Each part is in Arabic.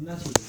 Bunlar söylüyor.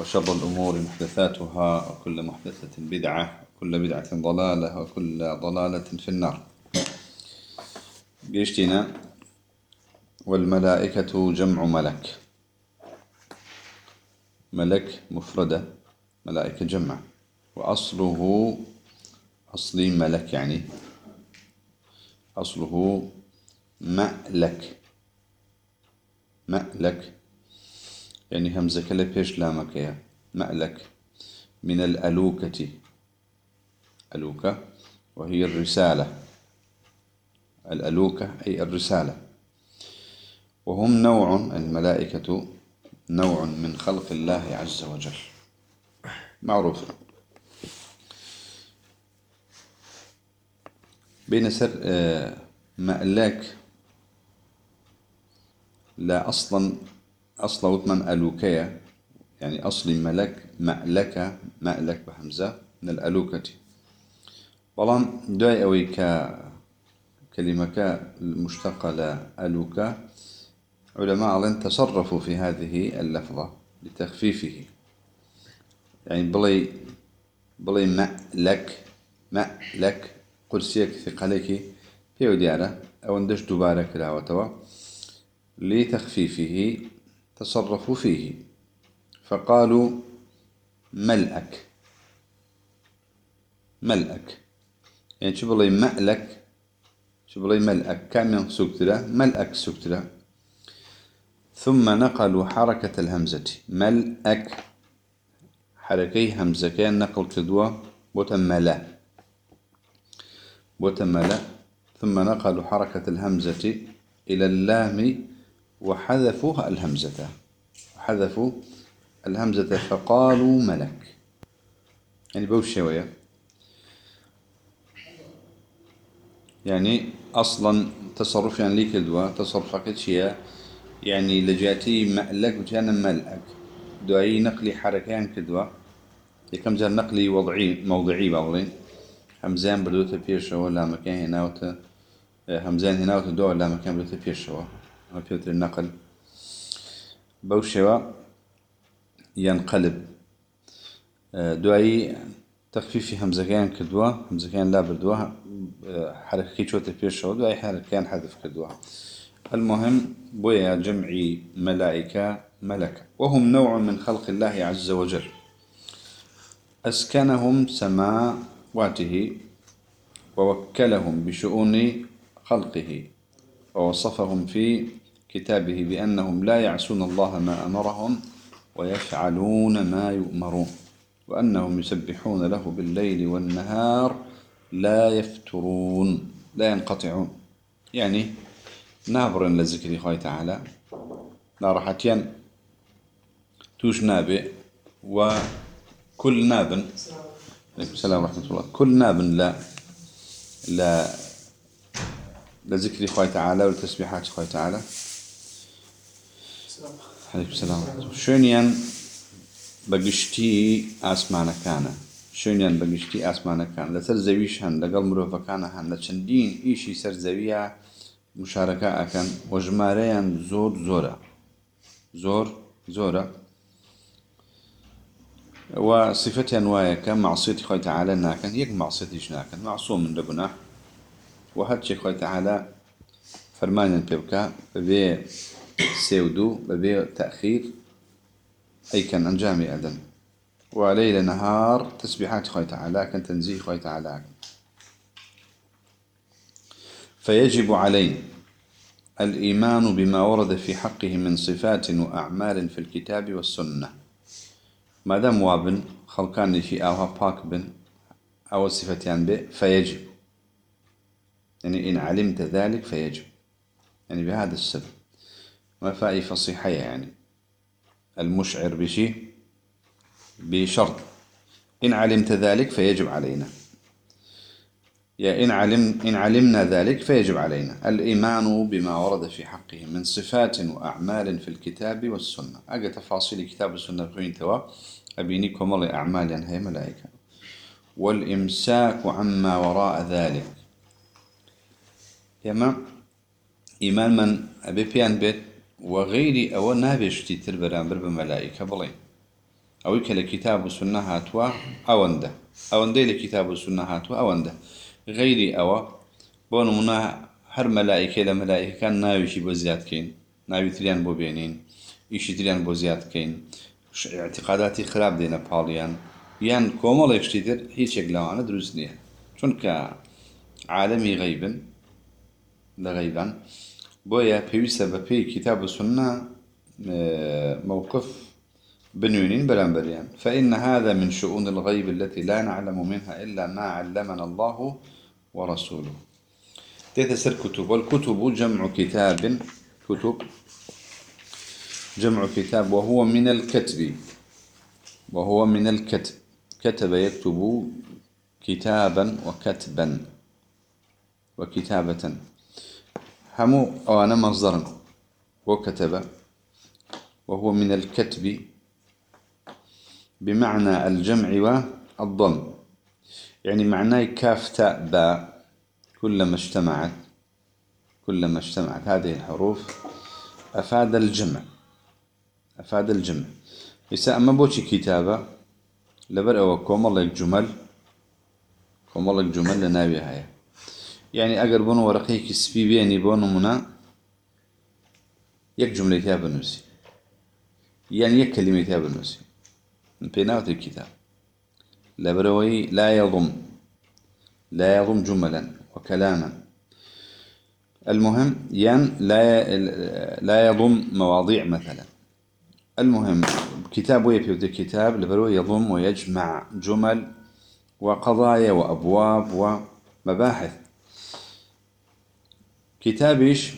وشر الأمور محدثاتها وكل محدثة بدعة وكل بدعة ضلالة وكل ضلالة في النار. قيشتنا والملائكة جمع ملك. ملك مفردة ملائكة جمع. وأصله أصلي ملك يعني أصله مألك. مألك يعني همزة كلا بيش لامك يا مألك من الألوكة. ألوكة وهي الرسالة. الألوكة أي الرسالة. وهم نوع الملائكة نوع من خلق الله عز وجل. معروف. بين سر آه، مألاك لا أصلا أصلا وثمان ألوكية يعني أصلي ملك مألكة مألك بحمزة من الألوكة. بلان داي أوي كلمة المشتقة لألوكة. علماء علم تصرفوا في هذه اللفظة لتخفيفه. يعني بلي بلي مألك مألك قرسيك ثقلك في وديارة أو ندش دوبارة كلاوتوا لتخفيفه تصرفوا فيه. فقالوا ملأك. ملأك. يعني شو بلي مألك. شو بلي ملأك. كم من سكترة ملأك سكترة ثم نقلوا حركة الهمزة. ملأك. حركي همزة. كان نقل كدوة. وتملا. وتملا. ثم نقلوا حركة الهمزة إلى اللام. وحذفوا الهمزة. حذفوا الهمزة فقالوا ملك. يعني بوش شوية. يعني أصلا تصرف يعني ليك الدواء تصرفك شيء. يعني لجأتي مألك وكان ملأك. دعي نقلي حركان كدوا يكم زال نقلي وضعي موضعي بعضين همزان بدوت بيش ولا مكان هنا وت همزان هنا وتدور لا مكان بدوت بيش فيوتر النقل. بوشوا ينقلب. دعي تخفيف همزكان كدوا همزكان لا بردوا حركة كي شوت بيشوا دعي حركان حذف كدوا المهم بويا جمعي ملائكة ملك وهم نوع من خلق الله عز وجل. أسكنهم سماواته ووكلهم بشؤون خلقه ووصفهم في كتابه بأنهم لا يعصون الله ما أمرهم ويفعلون ما يؤمرون وأنهم يسبحون له بالليل والنهار لا يفترون لا ينقطعون. يعني نابر لذكر الله تعالى لا راحتين توش نابئ وكل ناب عليكم السلام ورحمة الله. كل ناب لا لا لذكر الله تعالى ولتسبيحات الله تعالى. شوێنیان بەگشتی ئاسمانەکانە. شوێنیان بەگشتی ئاسمانەکان. لەسەر زەویش هەن لەگەڵ مرۆڤەکانە هەن لە چەندین ئیشی سەرزەویە مشارەکە ئەکەن وە ژمارەیان زۆر زۆرە. زۆر زۆرە. و صفتیان وایە کە معسیێتی خۆی تعاالە ناکەن. یەک معسیێتیش ناکەن. معسۆ من دەبوونا. و هەرچی خۆی تعاالە فەرمانیان پێ بکە بێ سيودو ببي تأخير أي كان أنجامي أدن وليل نهار تسبيحات خوي تعالى كان تنزيه خوي تعالى. فيجب علينا الإيمان بما ورد في حقه من صفات وأعمال في الكتاب والسنة. ما دام وابن خلقان في أوها باك بن أو صفتان به فيجب. يعني إن علمت ذلك فيجب. يعني بهذا السبب. ما فائي فصيحة يعني. المشعر بشيء بشرط. إن علمت ذلك فيجب علينا. يا إن, علم إن علمنا ذلك فيجب علينا. الإيمان بما ورد في حقه من صفات وأعمال في الكتاب والسنة. أجا تفاصيل كتاب السنة كوين توا. أبيني كمال أعمال يعني هي ملائكة. والإمساك عما وراء ذلك. يما إيمان من أبي بيان بيت وەغیری ئەوە نابێشتی تر بەرامبەر بە مەلایکە بڵێ. ئەوەی کە لە کتاب و سنە هاتووە ئەوەندە. ئەوەندەی لە کتاب و سنە هاتووە ئەوەندە. غیری ئەوە بۆ نمونە هەر مەلایکێ لە مەلایکەکان ناویشی بۆ زیادکەین ناوی تریان بۆ بێنین ئیشی تریان بۆ زیادکەین اعتقاداتی خراپ دێنە پاڵیان. یان کۆمەڵێکشتی تر هیچێک لەوانە دروست نییە. چونکە عالمی غیبن لە غیبان بويا بيوسا ببي كتاب السنة آه، موقف بنيونين بلانبريان. فإن هذا من شؤون الغيب التي لا نعلم منها إلا ما علمنا الله ورسوله. تتسر كتب. والكتب جمع كتاب كتب جمع كتاب وهو من الكتب وهو من الكتب. كتب يكتب كتابا وكتبا وكتابة. همو أو أنا مصدر وكتب وهو من الكتب بمعنى الجمع والضم. يعني معناه كاف تاء باء كلما اجتمعت كلما اجتمعت. هذه الحروف أفاد الجمع. أفاد الجمع. يسا أما بوشي كتابة؟ لبر أو كوم الله جمل كوم الله جمل لناوي هاي. يعني أقر بونو ورقي كسبي بيني بونو منا يك جملة كتاب نفسي يعني يك كلمة كتاب نفسي من بينات الكتاب. لبروي لا يضم. لا يضم جملا وكلاما. المهم ين لا لا يضم مواضيع مثلا. المهم كتاب ويبيوت كتاب لبروي يضم ويجمع جمل وقضايا وأبواب ومباحث. كتابيش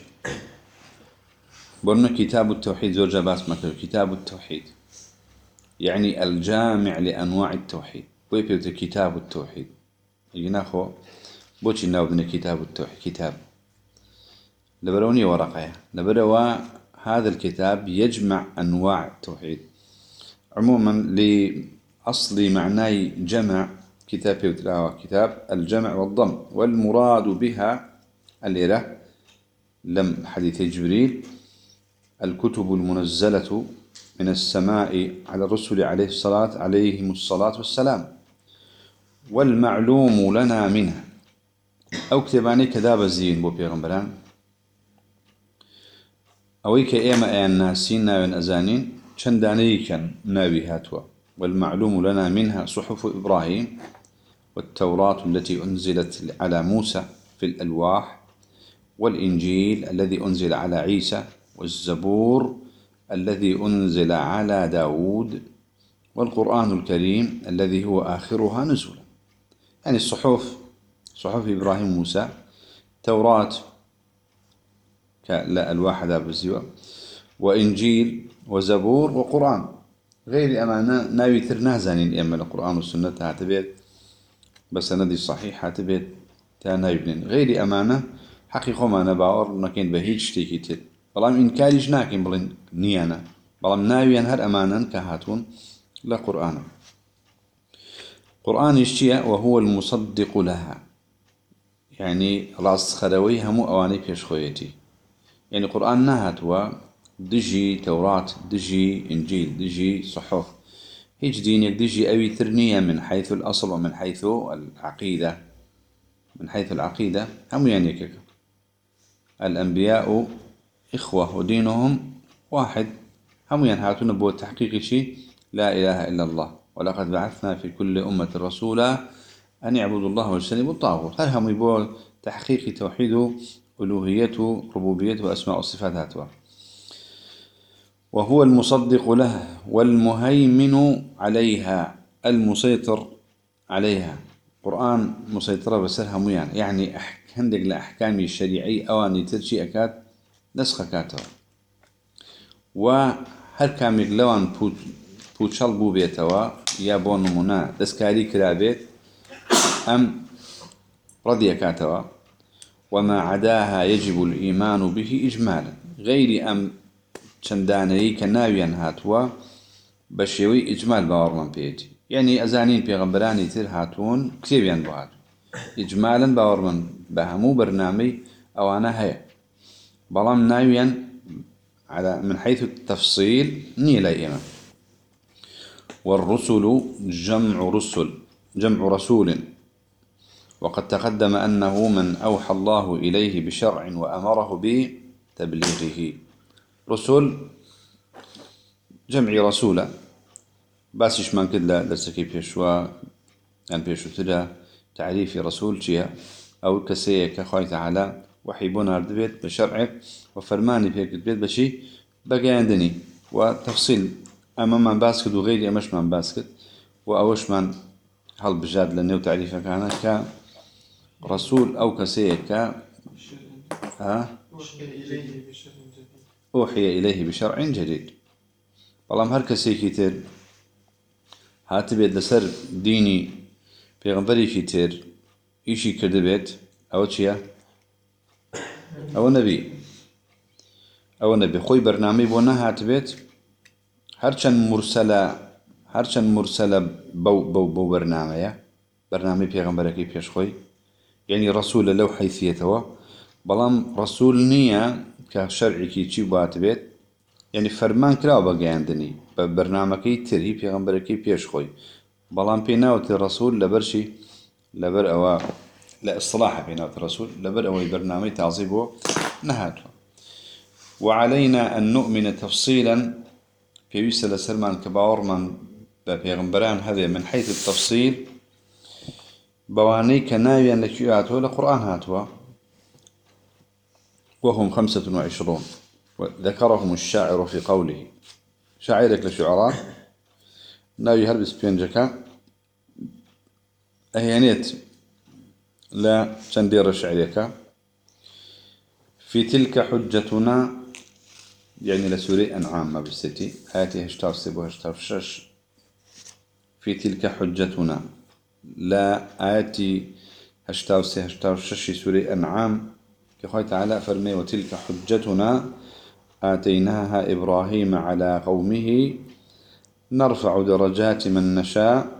بقولنا كتاب التوحيد زوجة باس مثلا كتاب التوحيد. يعني الجامع لأنواع التوحيد. ويبيوت كتاب التوحيد. يناخو بوشي ناودنا كتاب التوحيد كتاب. لبروني ورقة. لبروا هذا الكتاب يجمع أنواع التوحيد. عموما لأصل معناي جمع كتاب يوتلاوى كتاب الجمع والضم. والمراد بها الإله لم حديث جبريل الكتب المنزلة من السماء على الرسل عليه الصلاة عليهم الصلاة والسلام. والمعلوم لنا منها. أو كتباني كذاب الزين بو بيغمبران أوي كإيما أيان ناسين ناوين أزانين چنداني كان ناوي هاتوا. والمعلوم لنا منها صحف إبراهيم والتوراة التي أنزلت على موسى في الألواح. والإنجيل الذي أنزل على عيسى والزبور الذي أنزل على داود والقرآن الكريم الذي هو آخرها نزولا يعني الصحف صحف إبراهيم وموسى توراة لا الواحد بالزيوة وإنجيل وزبور وقرآن. غير أمانة ناوي ترنا زانين إما القرآن والسنة هاتبيت بس ندي صحيح هاتبيت تانا يبنين غير أمانة حقيقة ما نباور نكين بهيج شتيكي تل بەڵام ئینکاریش ناکەین بڵین نییانە بەڵام ناویان هەر ئەمانن کە هاتوون لە قورآانە. قورآانیش چییە؟ وهو المصدق خروي همو أواني بيش خويتي يعني قرآن نهاتوا دجي توراة دجي إنجيل دجي صحف هيج دينك دجي أوي ترنية من حيث الأصل ومن حيث العقيدة من حيث العقيدة هم يعني كيك الأنبياء إخوة ودينهم واحد. هم ينهاتون بو تحقيق شيء لا إله إلا الله. ولقد بعثنا في كل أمة رسولا أن يعبدوا الله واجتنبوا الطاغوت. هل هم يبو تحقيق توحيد ألوهيته ربوبيته وأسماء وصفات وهو المصدق له والمهيمن عليها المسيطر عليها. قرآن مسيطرة بسرها ميان يعني؟ هندق لأحكام الشريعي أواني ترشي أكاد نسخة كاتوا وهر كامل لوان پوچەڵ بوو بێتەوە یا بۆ نمونە دەستکاری کرابێت ئەم ڕەدیەکاتەوە وما عداها يجب الإيمان به إجمالا. غير أم چەندانەیە کە ناویان هاتووە بە شێوەی ئیجمال باوەڕمان پێێتی. یعنی ئەزانین پێغمبەرانی تر هاتوون کتێبیان بۆ هاتو ئیجمالن باوەڕمن بە هەموو بەرنامەی ئەوانە هەیە. بەڵام على من حيث التفصيل نية لا والرسل جمع رسل جمع رسول. وقد تقدم أنه من أوحى الله إليه بشرع وأمره بتبليغه. رسول جمع رسولا باسش من كده درسكي بيشوا يعني بيشو تعريف رسول شيا. أو كسية كخوي تعالى وحيبونا بيت بشرع وفرماني في بيت بشي بقى عندني. وتفصيل ئەمەمان باس کرد و غیری ئەمەشمان باس کرد و ئەوەشمان هەڵبژات لە نێو تعریفەکانە کە ڕسوول ئەو کەسەیە کە أوحي إليه بشرع جديد. بەڵام هەر کەسێکی تر هاتبێت لەسەر دینی پێغمبەرێکی تر ئیشی کردبێت. ئەوە چییە؟ ئەوە نەبی. ئەوە نەبێ خۆی بەرنامەی بۆ نەهاتبێت. هەرچەند مرسەلە هەرچەند مرسەلە بەو بەرنمەیە بەرنامی پێغمبەرەکەی پێشخۆی یعنی ڕسوولە لەو حیثیتەوە بەڵام ڕسوول نییە کە شەرعێکی چی بات بێت یعنی فەرمان کراوە بە گەیاندنی بە بەرنمەکەی تری پێغمبەرەکەی پێشخۆی بەڵام پێ ناوتی ڕسوول لەبەرشی لەبەر ئەوە لە ئەسلاح پێناوت ڕسوول لەبەر ئەوەی بەرنامەی تازی بۆ نەهاتوە وعلينا أن نؤمن تفصيلا پێویستە لەسەرمان کە باوەڕمان بە پێغمبەران هەبێ من حيث التفصيل لەکوێ هاتووە لە قورآن هاتووە وهم خمسة وعشرون ذكرهم الشاعر في قوله. شاعرك لشعراء؟ ناوي هربس بينجكا أهيانيت لا تندير شعرك في تلك حجتنا يعني لسوري أنعام ما بستي آتي هشتار سبو هشتار شش. في تلك حجتنا لە ئایەتی هەشتا و سێ هەشتا و شەش سورەی أنعام. کە خوای تعالى فەرمێ وتلك حجتنا آتيناها إبراهيم على قومه. نرفع درجات من نشاء.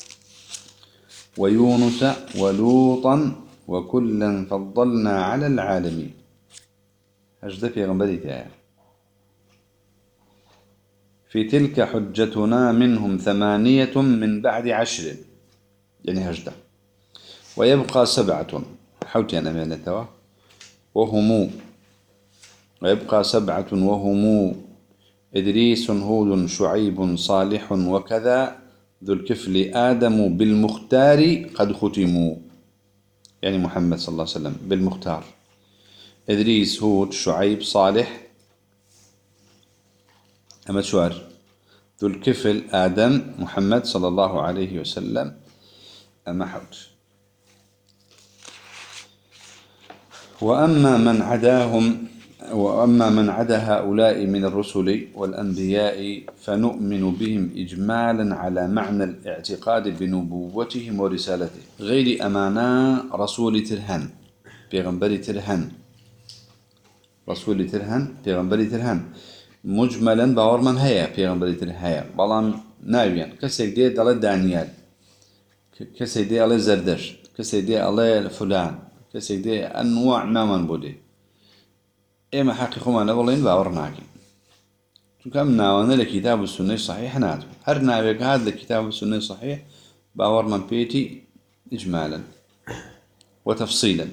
ويونس ولوطا وكلا فضلنا على العالمين. هجده پیغمبری تایا في تلك حجتنا منهم ثمانية من بعد عشر. يعني هجدة ويبقى سبعة. حوتي أنا من وهم. ويبقى سبعة وهم. إدريس هود شعيب صالح وكذا. ذو الكفل آدم بالمختار قد ختموا. يعني محمد صلى الله عليه وسلم بالمختار. إدريس هود شعيب صالح. أما شوار. ذو الكفل آدم محمد صلى الله عليه وسلم. أما حوت. وأما من عداهم وأما من عدا هؤلاء من الرسل والأنبياء فنؤمن بهم إجمالا على معنى الاعتقاد بنبوتهم ورسالته. غير أمانا رسول ترهن بيغنبري ترهن رسول ترهن بيغنبري ترهن مجملا باور من هيا بيغنبري ترهن هيا بلان ناويا. كسيك دي دل دانيال. كسيك دي على زردش كسيك دي على فلان. كسيك دي أنواع نامن بودي. ئێمە حەقی خۆمانە بڵێن باوەڕ ناکەین چونکە ئەم ناوانە لە کتاب و سنەی صحیح نات هەر ناوێک هات لە کتاب و سنەی صحیح باوەڕمان پێێتی ئجمالن وتەفسیلن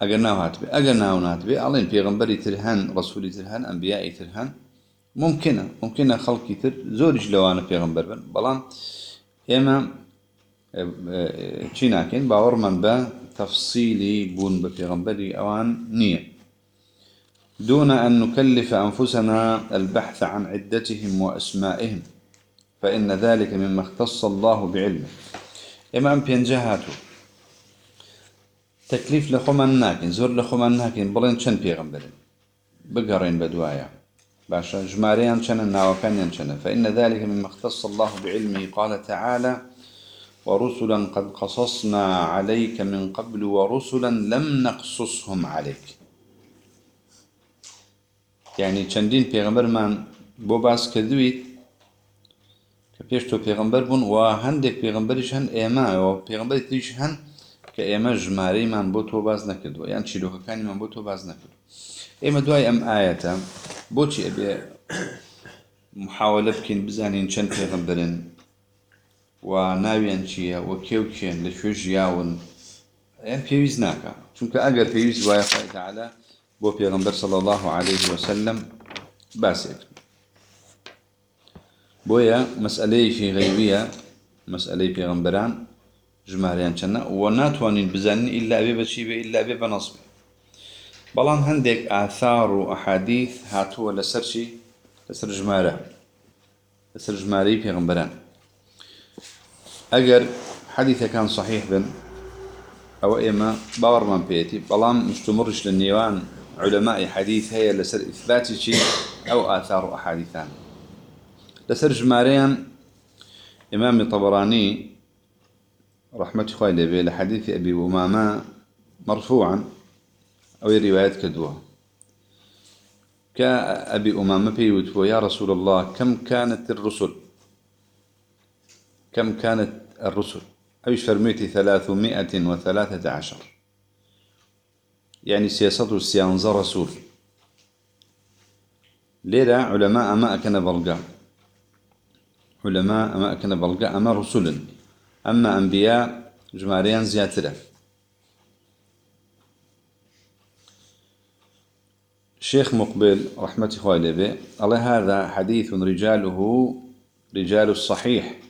ئەگەر ناو هاتبێ ئەگەر ناو ناتبێ ئەڵێن پێغمبەری تر هەن ڕسوولی تر هەن ئەمبیایی تر هەن ممکنە ممکنە خەڵکی تر زۆریش لەوانە پێغمبەر بن. بەڵام ئێمە چی ناکەین؟ باوەڕمان بە تەفسیلی بوون بە پێغمبەری ئەوان دون أن نكلف أنفسنا البحث عن عدتهم وأسمائهم فإن ذلك مما اختص الله بعلمه. إما أم بينجهاتو تكليف لخمان ناكن زور لخمان ناكن بلين چند پیغمبرين بقرين بدوايا باشا جماريان چن ناوكانيان چن فإن ذلك مما اختص الله بعلمه قال تعالى ورسلا قد قصصنا عليك من قبل ورسلا لم نقصصهم عليك. یعنی چەندین پێغمبەرمان بۆ باس کردویت کە پێش تۆ پێغمبەر بوون و هەندێک پێغمبەریش هەن ئێمەەوە پێغمبەری تریش هەن کە ئێمە ژمارەیمان بۆ تۆ باس نەکردووە. یان چیرۆکەکانیمان بۆ تۆ باس نەکرد ئێمە دوای ئەم ئایەتە بۆچی ئەبێ محاولە بکەین بزانین چەند پێغەمبەرن و ناویان چییە وە کێ و کێن لە کوێ ژیاون یان پێویست ناکە. چونکە ئەگەر پێویست وایە خۆتەعاە بۆ پێغمبەر صلى الله عليه وسلم باسێک بۆیە مەسئلەیەکی غەیبیە مەسئلەی پێغمبەران ژمارەیان چەنە و ناتوانین بزانین ئللا بێ بەچی بێ ئللا بێ بەنەسب بەڵام هەندێک ئاثار و ئەحادیث هاتووە لەسەرچی لەسەر ژمارە لەسەر ژمارەی پێغمبەران ئەگەر حەدیثەکان صحیح بن ئەوە ئێمە باوەڕمان پێێتی بەڵام مشتمڕش لە نێوان علماء حديث هي لسر إثبات شيء أو آثار أحاديثان. لسر جماريان إمام طبراني رحمة خوالي به لحديث أبي أمامة مرفوعا أو روايات كدوة. كأبي أمامة بيوت يا رسول الله كم كانت الرسل؟ كم كانت الرسل؟ أيش فرميتي ثلاثمائة وثلاثة عشر. يعني سياسة السيانزة رسول. ليرة علماء ما أكن بلغا علماء ما أكن بلغا أما رسول. أما أنبياء جماريان زياترة. شيخ مقبل رحمة الله به الله هذا حديث رجاله رجال الصحيح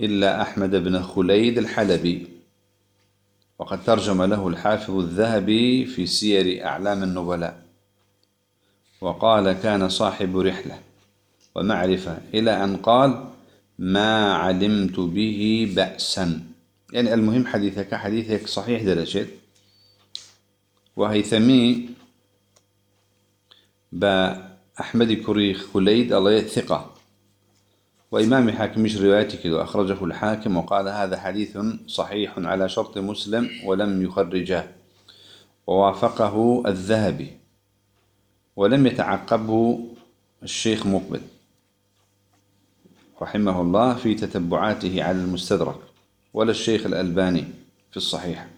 إلا أحمد بن خليد الحلبي. وقد ترجم له الحافظ الذهبي في سير أعلام النبلاء. وقال كان صاحب رحلة ومعرفة إلى أن قال ما علمت به بأسا يعني المهم حديثك حديثك صحيح درجة. وهيثمي بأحمد كريخ خليد الله ثقة وإمام حاكمش روايتك أخرجه الحاكم وقال هذا حديث صحيح على شرط مسلم ولم يخرجه. ووافقه الذهبي ولم يتعقبه الشيخ مقبل رحمه الله في تتبعاته على المستدرك ولا الشيخ الألباني في الصحيح.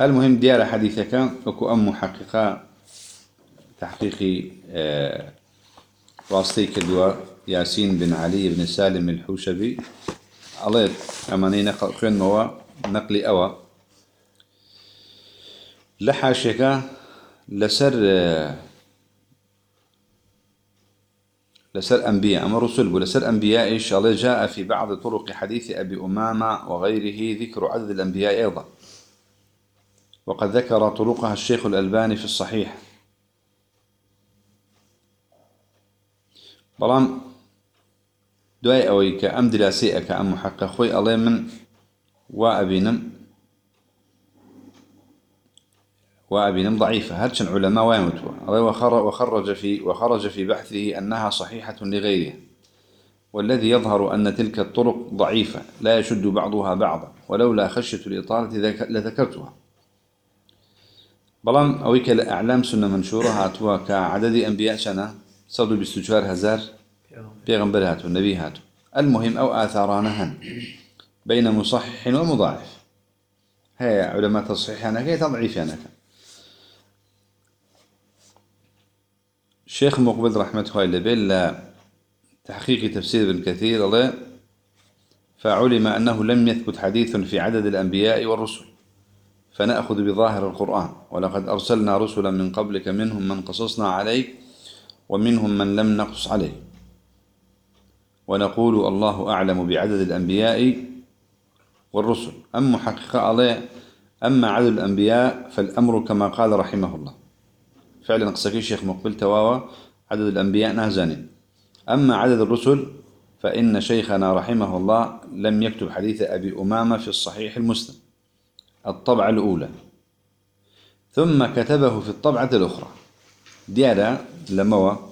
المهم ديار حديثك وكو أم محققة تحقيقي آه راستي كدوا ياسين بن علي بن سالم الحوشبي. عليت أماني نقل خوين موا نقلي أوا. لحاشك لسر لسر أنبياء. أما رسل ولسر أنبياء إن شاء الله جاء في بعض طرق حديث أبي أمامة وغيره ذكر عدد الأنبياء أيضا. وقد ذكر طرقها الشيخ الألباني في الصحيح. بەڵام دوای ئەوەی کە ئەم دراسی ئەکە ئەم محەقە خۆی ئەڵێ من وا ئەبینم ضعيفة هرشن علماء ويمتوا وخرج في وخرج في بحثه أنها صحيحة لغيرها والذي يظهر أن تلك الطرق ضعيفة لا يشد بعضها بعضا ولولا خشية الإطالة لذكرتها. بلان أويك الأعلام سنة منشورة هاتوا كعدد أنبياء سنة صدوا باستجوار هزار بيغنبر هاتوا النبي هاتوا المهم أو آثارانهن بين مصحح ومضاعف هي علماء تصحيح هي تضعيف أنا الشيخ مقبل رحمة الله بلا تحقيق تفسير ابن كثير الله فعلم أنه لم يثبت حديث في عدد الأنبياء والرسل. فنأخذ بظاهر القرآن. ولقد أرسلنا رسلا من قبلك منهم من قصصنا عليك ومنهم من لم نقص عليه ونقول الله أعلم بعدد الأنبياء والرسل. أما حقيقة عليه أما عدد الأنبياء فالأمر كما قال رحمه الله. فعلا قصكي شيخ مقبل تواوى عدد الأنبياء نهزانين أما عدد الرسل فإن شيخنا رحمه الله لم يكتب حديث أبي أمامة في الصحيح المسلم الطبعة الأولى. ثم كتبه في الطبعة الأخرى. ديارة لموا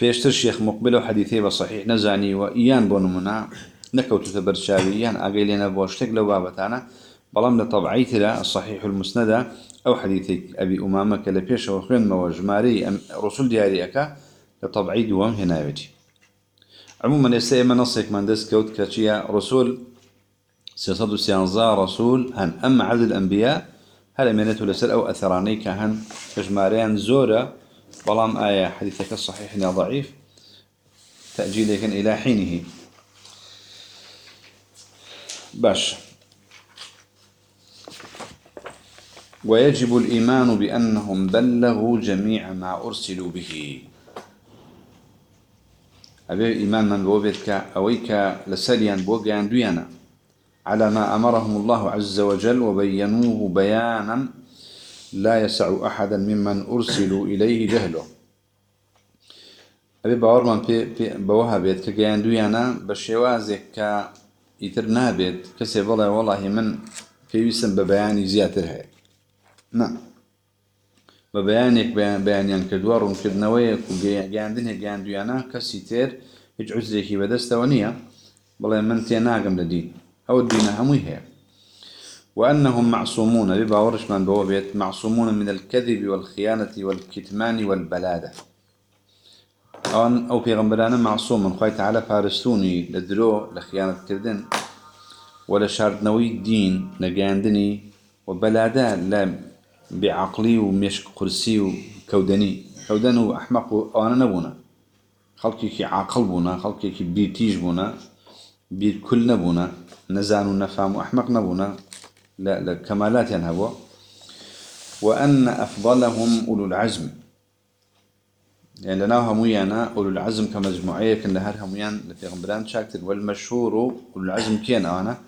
بيشتر الشيخ مقبل وحديثي بصحيح نزاني وإيان بونمنا نكوت تبرشاوي إيان أقيلنا بوشتك لو بابتانا بلام لطبعيت الصحيح المسندة أو حديث أبي أمامة كلا بيش وخين موجماري رسول دياري أكا لطبعي دوام هنا يجي عموما يستيما نصيك من دس كوت كاتشيا رسول سيصد سيانزا رسول هن أما عدد الأنبياء هل أمينته لسر أو أثراني كهن كجماريان زورة بلام آية حديثك الصحيح ضعيف. تأجيلك إلى حينه. باش. ويجب الإيمان بأنهم بلغوا جميع ما أرسلوا به. أبي إيمان من بوبتك أويك لسليا بوغيان دويانا. على ما أمرهم الله عز وجل وبينوه بيانا لا يسع أحدا ممن أرسلوا إليه جهله. ئەبێ باوەڕمان بەوە هەبێت کە گەیان دویانە بە شێوازێک کە ئیتر نابێت کەسێ بڵێ وەڵاهی من پێویستم بە بەیانی زیاتر هەیە. نه بە بەیانێک بەیانیان کردووە ڕوونکردنەوەی گەیاندنێ گەیان دویانە کەسی تێر هیچ عوزێکی بەدەستەوە نییە. بڵێ من تێ ناگەم لە دین. ئەوە دینە هەمووی هەیە. وأنهم معصومون. بباورش من بوابيت معصومون من الكذب والخيانة والكتمان والبلادة. أو أو في غنبلانا معصوم. من خوي تعالى فارستوني لدرو لخيانة كردن. ولا شاردنوي الدين لقاندني وبلادة لا بعقلي ومش قرسي وكودني. كودن وأحمق وأنا نبونا. خلقي كي عاقل بونا. خلقي كي بيتيج بونا. بيت كل نبونا. نزان ونفهم وأحمق نبونا. لا لا كمالات ينهبوا وأن أفضلهم أولو العزم. يعني لنا هميانا أولو العزم كمجموعية كن هر هميان في غمبران شاكتر. والمشهور أولو العزم كين أنا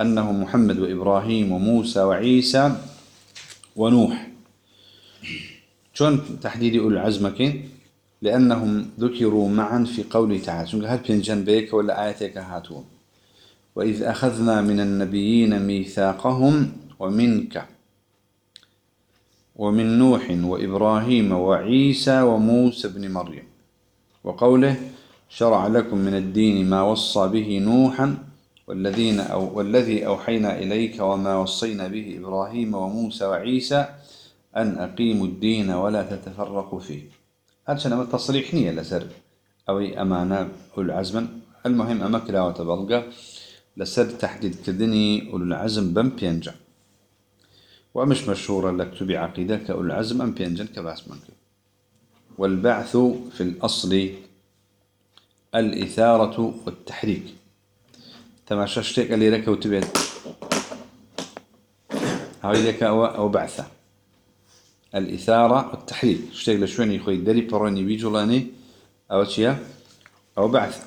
أنه محمد وإبراهيم وموسى وعيسى ونوح. شون تحديد أولي العزم كين؟ لأنهم ذكروا معا في قوله تعالى. شون هل بين بيك ولا آياتك هاتون. وإذ أخذنا من النبيين ميثاقهم ومنك ومن نوح وإبراهيم وعيسى وموسى بن مريم. وقوله شرع لكم من الدين ما وصى به نوحا والذين أو والذي أوحينا إليك وما وصينا به إبراهيم وموسى وعيسى أن أقيموا الدين ولا تتفرقوا فيه. هذا شنو؟ التصريح نية لسر. أو أمانة العزم المهم أمك لا وتبلغ لسر تحديد كدني أولو العزم بم بينجا. ومش مشهورة لك تبي عقيدة كأولو العزم أم بينجا كباس منك. والبعث في الأصل الإثارة والتحريك. تماشى شتيك اللي لك وتبيت هاي لك أو, بعثة. الإثارة والتحريك. شتيك لشوين يخوي دري بروني بيجولاني أو شيء أو بعثة.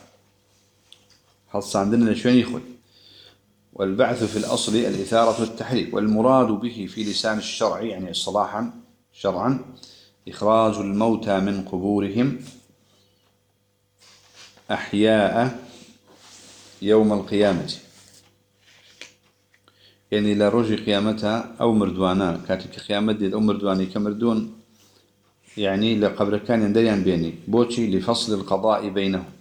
حص عندنا لشوين يخوي والبعث في الأصل الإثارة والتحريك والمراد به في لسان الشرع يعني صلاحا شرعا إخراج الموتى من قبورهم أحياء يوم القيامة. يعني لا روجي قيامتها أو مردوانا كاتك قيامت ديت أو مردواني كمردون يعني لقبر كان يندريان بيني بوشي لفصل القضاء بينهم.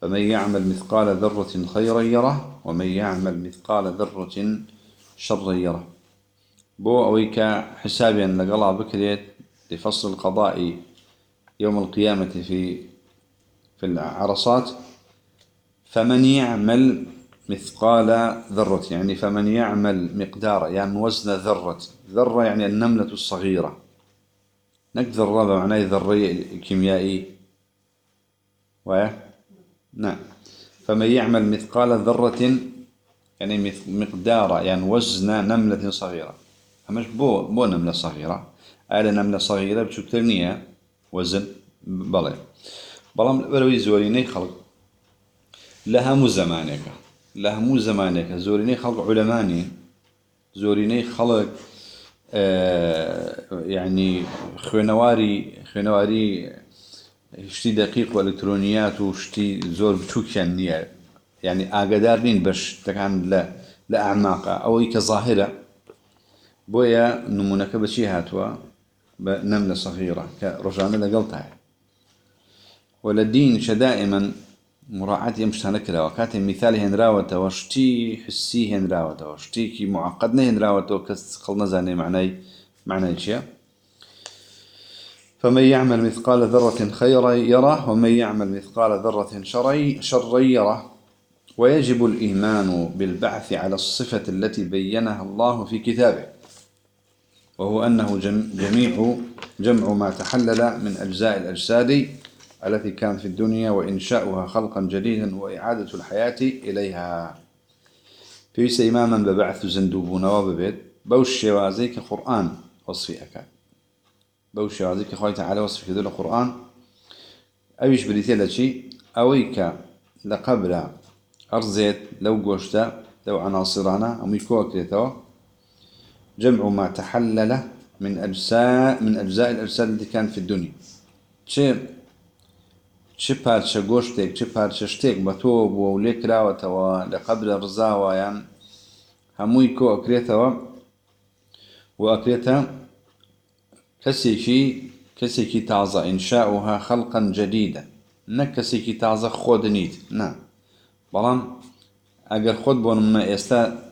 فمن يعمل مثقال ذرة خيرا يره ومن يعمل مثقال ذرة شرا يره. بو أويك حسابيا لقلا بكريت لفصل القضاء يوم القيامة في في العرصات. فمن يعمل مثقال ذرة يعني فمن يعمل مقدار يعني وزن ذرة. ذرة يعني النملة الصغيرة. نك ذرة بمعنى ذري كيميائي ويا نعم. فمن يعمل مثقال ذرة يعني مقدار يعني وزن نملة صغيرة. همش بو بو نملة صغيرة. آل نملة صغيرة بشكترنية وزن بلى بلام بلوي زوريني خلق. لها مو زمانك لها مو زمانك زوريني خلق علماني. زوريني خلق آه يعني خوێنەواری خوێنەواری شتی دقیق و ئەلکترۆنیات و شتی زۆر بچووکیان نییە. یعنی ئاگدار نین بە شتەکان لە لە ئاماقا. ئەوەی کە ظاهرە بۆیە نمونونەکە بەچی هاتووە؟ بە نەم لە سەغیرە کە ڕۆژانە لەگەڵ تایە. و لە دین شە دائما مراعات ئەم شتانە کراوە. کاتێ میثالی هێنراوەتەوە شتی حسی هێنراوەتەوە شتێکی معقد نهێنراوەتەوە کەس خڵ نەزانێ معنای معنای چییە؟ فمن يعمل مثقال ذرة خيرا يره ومن يعمل مثقال ذرة شرا يره. ويجب الإيمان بالبعث على الصفة التي بينها الله في كتابه وهو أنه جميع جمع ما تحلل من أجزاء الأجساد التي كانت في الدنيا وإنشاؤها خلقا جديدا وإعادة الحياة إليها. في إماما ببعث زندوبون وببيت بوش شوازيك قرآن وصفي أكاد تعالی وەصف کردو لە قورآن ئەویش بریتێ لە چی ئەوەی کە لە قەبرە ئەرزێت لەو گۆشتە لەو عناصرانە ئەمووی کۆکرێتەوە جمع ما تحلل من أجزاء من أجزاء الأجساد التي كانت في الدنيا. چه چه پارچە گۆشتێک چه پارچە شتێک بە تۆ بووە و لێ کراوەتەوە لە قەبرە ڕزاوایان هەمووی كسيكي تازة إنشاؤها خلقا جديدا نك كسيكي تازة خود نيت نا بلان اگر خود بون من استا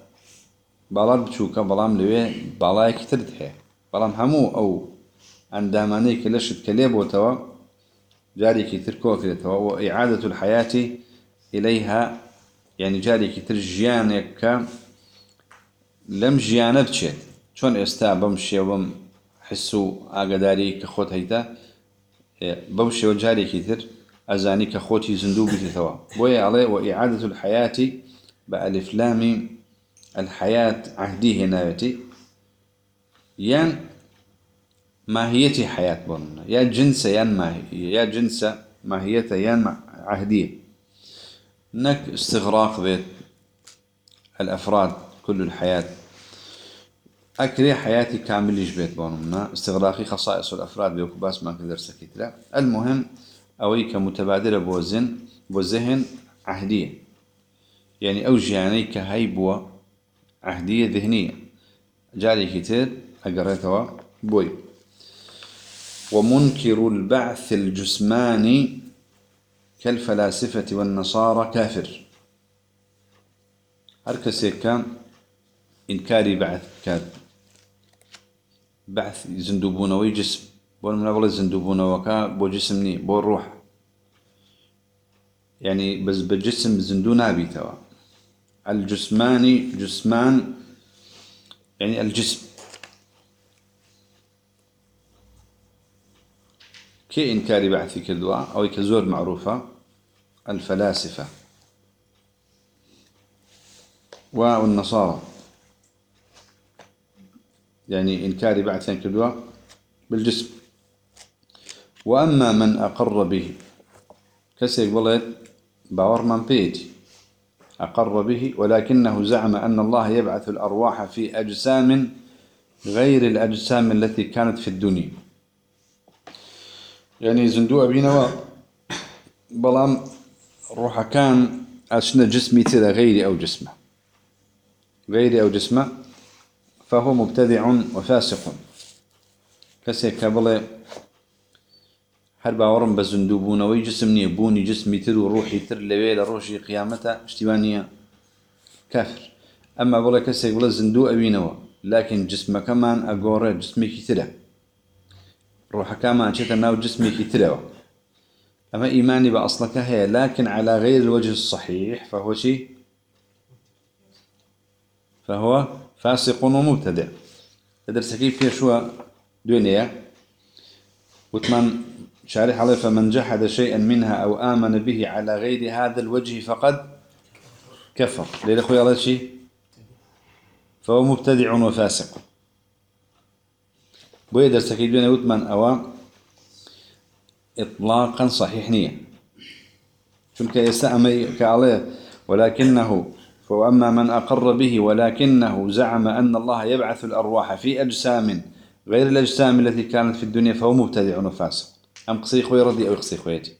باڵات بچووکە بەڵام لەوێ باڵایەکی ترت هەیە. بەڵام هەموو ئەو ئەندامانەی کە لەشت کە لێ بۆتەوە جارێکی تر کۆکرێتەوە. و ئیعادة الحياة إليها يعني جارێکی تر ژیانێک کە لەم ژیانە بچێت. چۆن ئێستا بەم شێوەم حس و ئاگداری کە خۆت هەیتا بەو شێوە جارێکی تر ئەزانی کە خۆتی زیندوو بێتەوە بۆیە ئەڵێ و ئیعادة الحياتی بە ئەلفلامی الحياة عهدی هێناوێتی. یان ماهیەتی حياة بۆ يا جنسە یان يا جنسە ماهیەتە یان عهدية نك استغراق بيت الأفراد كل الحياة أكري حياتي كامل يجبت بونمنا. استغراقي خصائص الأفراد بيوكو باس ما كدر سكيت المهم أوي كمتبادلة بوزن بوزهن عهدية. يعني أو جياني كهيبوة عهدية ذهنية. جاري كتير أقريتها بوي. ومنكر البعث الجسماني كالفلاسفة والنصارى كافر. هركسي كان إنكاري بعث كافر بحث زندوبونەوەی جسم. بۆ منە بڵێ زندوبوونەوەکە بۆ جسم نی بۆ ڕوح. يعني بس بجسم زندو نابيتوا الجسماني جسمان يعني الجسم. كي إنكار بعثي كدوا أو كزور معروفة الفلاسفة. والنصارى يعني إنكار بعث كدوا بالجسم. وأما من أقر به كسيك بلد باور من بيتي أقر به ولكنه زعم أن الله يبعث الأرواح في أجسام غير الأجسام التي كانت في الدنيا. يعني زندوء بينوا بلام روح كان أشنا جسمي ترى غيري أو جسمه. غير أو جسمه. فهو مبتدع وفاسق. كسي كابله هر باورم بزندوبون وي جسم نيه بوني جسمي تر وروحي تر لويل روشي قيامته اشتبانية كافر أما بلا كسي بلا زندو أبينوا لكن جسمه كمان أقوره جسمي كتره روح كمان شتا ناو جسمي كتره أما إيماني بأصلك هي لكن على غير الوجه الصحيح فهو شيء فهو فاسق ومبتدع. تدرس كيف فيه شو دنيا؟ وثمان شارح عليه فمن جحد شيئا منها أو آمن به على غير هذا الوجه فقد كفر. ليه أخوي الله شيء فهو مبتدع وفاسق. بوي درس كيف دنيا وثمان أو إطلاقا صحيح نية. شنك يستأمي كعليه ولكنه فأما من أقر به ولكنه زعم أن الله يبعث الأرواح في أجسام غير الأجسام التي كانت في الدنيا فهو مبتدع وفاسق. أم قصي خوي ردي أو قصي خويتي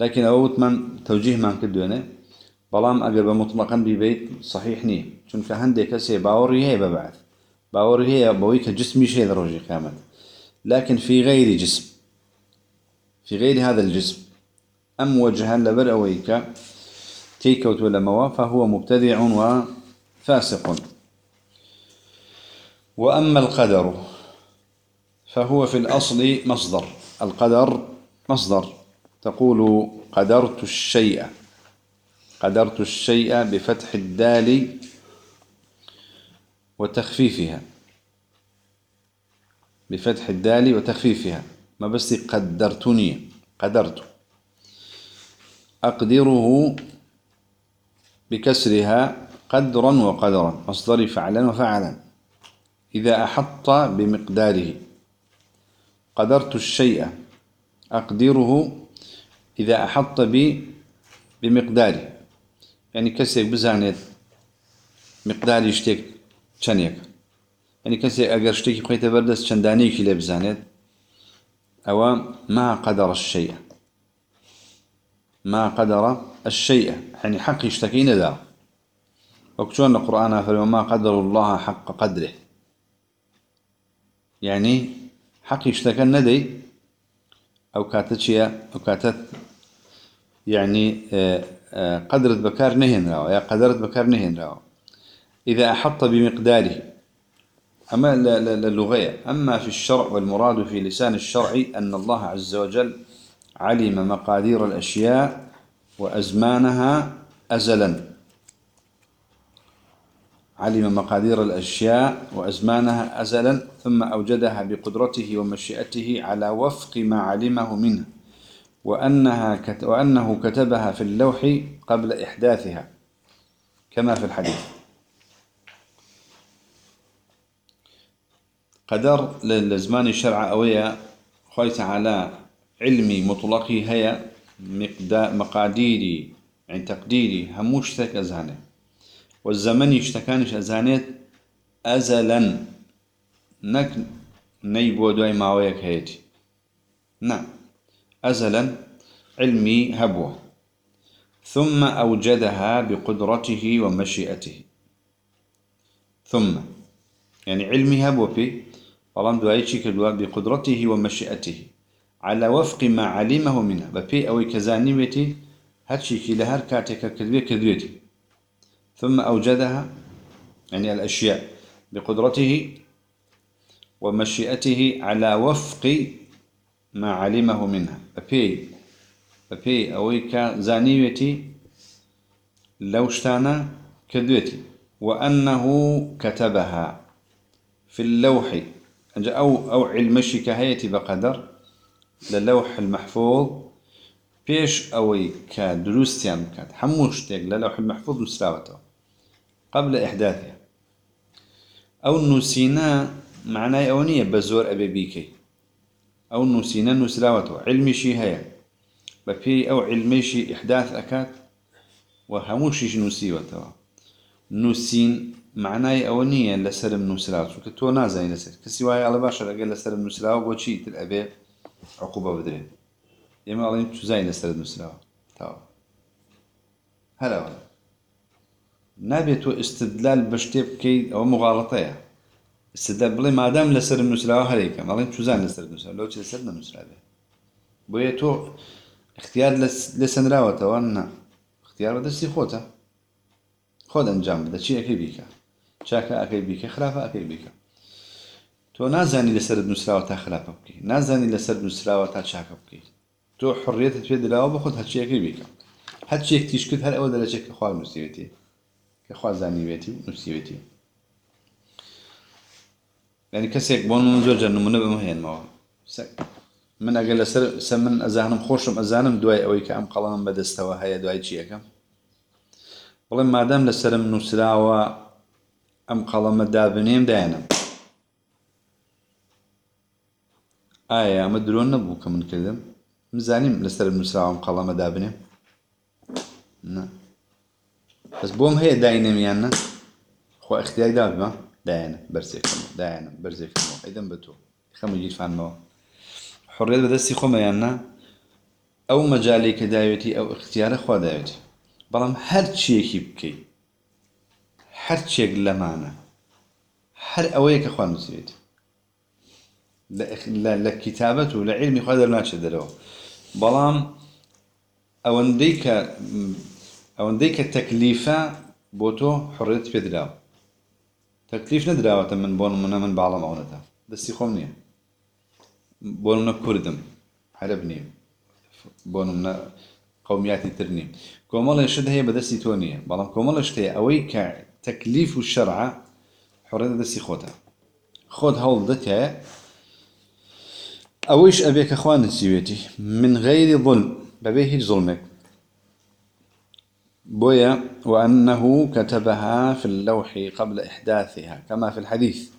لكن أوت من توجيه من كدونا بلام أقرب مطلقا ببيت صحيح نيه. چونك هندي كسي باوري هي ببعث باوري هي بويك جسمي شيء دروجي كامل لكن في غير جسم. في غير هذا الجسم. أم وجها لبر أويك تيكوت ولا موا فهو مبتدع وفاسق. وأما القدر فهو في الأصل مصدر. القدر مصدر. تقول قدرت الشيء. قدرت الشيء بفتح الدال وتخفيفها. بفتح الدال وتخفيفها. ما بس قدرتني. قدرت. أقدره بكسرها قدرا وقدرا. مصدر فعلا وفعلا. إذا أحط بمقداره. قدرت الشيء. أقدره إذا أحطت ب بمقداره يعني كسيك بزانيت مقدار يشتك چنيك. يعني كسيك أقر شتيكي بخيت بردس چندانيكي لبزانيت أو ما قدر الشيء. ما قدر الشيء. يعني حق يشتكين ذا. وكشون القرآن فلما قدر الله حق قدره. يعني حق يشتكى الندي أو كاتتشيا أو كاتت يعني آه، آه، قدرت بكار نهن راو يا قدرت بكار نهن راو إذا أحط بمقداره. أما اللغية أما في الشرع والمراد في لسان الشرع أن الله عز وجل علم مقادير الأشياء وأزمانها أزلا. علم مقادير الأشياء وأزمانها أزلا ثم أوجدها بقدرته ومشيئته على وفق ما علمه منه وأنها كت وأنه كتبها في اللوح قبل إحداثها كما في الحديث. قدر للزمان الشرع أويا خويت على علمي مطلقي هي مقاديري يعني تقديري هموش تك أزهانه والزمن يشتكانش أزهانيت أزلا. نك نيبو دوي ماويك هيتي. نعم أزلا علمي هبوة. ثم أوجدها بقدرته ومشيئته. ثم يعني علمي هبوة في فلان كدوا بقدرته ومشيئته. على وفق ما علمه منها. بفي أو كزانيمتي هاتشي كي لهر كاتك كذبية كذبيتي ثم أوجدها يعني الأشياء بقدرته ومشيئته على وفق ما علمه منها. بفي بفي أو كزانيمتي لوشتانا كذبيتي وأنه كتبها في اللوح. أو أو علمشي كهيتي بقدر للوح المحفوظ بيش أوي كدروستيان كات حموش تيك للوح المحفوظ نسراوته قبل إحداثها. أو نسينا معناه أونية بزور أبي بيكي أو نسينا نسراوته علمي شي هيا بفي أو علمي شي إحداث أكاد وهموش شي نسيوته نسين معناه أونية لسلم نسراوته كتو نازاين لسر كسيواي على باشر أقل لسلم بوشي تلأبي عقوبة بدرين يما الله شو زين استرد مسلاوة تمام هلا ولا نابێت تۆ استدلال بە شتێ بکەیت ئەوە مغاڵەتەیە. استدلال بڵێ مادام لەسەر نووسراوە هەرێکە مەڵێن توزان لەسەر نووسرا لەو چ لەسەر نەنووسرابێ بۆیە تۆ اختیار لە سنراوەتەوە نە. اختیار دەستی خۆتە. خۆت ئەنجام بدە. چی ئەەکەی بیکە؟ چاکە ئەەکەی بیکە خراپە ئەەکەی بیکە. تۆ نازانی لەسەر نووسراوە تا خراپە بکەیت نازانی لەسەر نووسراوە تا چاکە بکەیت. تۆ حڕێتت پێ دراوە بە خۆت هەرچیەکەی بیکە هەرچێک تیشکت هەر ئەوە دەرەچێت کە خوا نووسیوێتی کە خوازانیوێتی و نووسیوێتی ینی کەسێک بۆ من زۆر جەنمونە بەمە هێنمەوە. من ئەگەر لەسەر سە من ئەزانم خۆشم ئەزانم دوای ئەوەی کە ئەم قەڵام بەدەستەوە هەیە دوای چیەکەم بڵێ مادەم لەسرم نووسراوە ئەم قەڵەمە دابنێم دایانم. ئایا ئەمە درۆن نەبوو کە من کردم؟ مزانیم لەسەر نووسراوەم قەڵەمە دابنێم بەس بۆم هەیە داینەمیانە خۆ اختیای دابمە دایانە بەرزێکم دایانە بەرزێکمەوە ئەیدەم بە تۆ. خەمە گیرفانمەوە. حڕێت بەدەستی خۆمەیاننا ئەو مەجای کە داوێتی ئەو اختیارە خوا داوێتی. بەڵام هەر چیەکی بکەیت. هەر چێک لەمانە. هەر ئەوەیە کە خوا لە علمی خوا دەرناچێت دەرەوە بەڵام ئەوەندەی کە ئەوەندەی کە تەکلیفە بۆ تۆ حڕێت پێدراوە تەکلیف نەدراوەتە من بۆ منە من باڵم ئەوەتە دەستی خۆم نییە بۆ منە کوردم عرب نیم بۆ منە قومیاتی تر نیم کۆمەڵی شت هەیە بەدەستی تۆ نییە بەڵام کۆمەڵە شتەیە ئەوەی کە تەکلیف و شەرع حڕێت دەستی خۆتە خۆت هەوڵ ئەبێ کە خوا نسیوێتی من غیری ظلم. بەبێ هیچ ظلمێک بويا وأنه كتبها في اللوح قبل إحداثها كما في الحديث.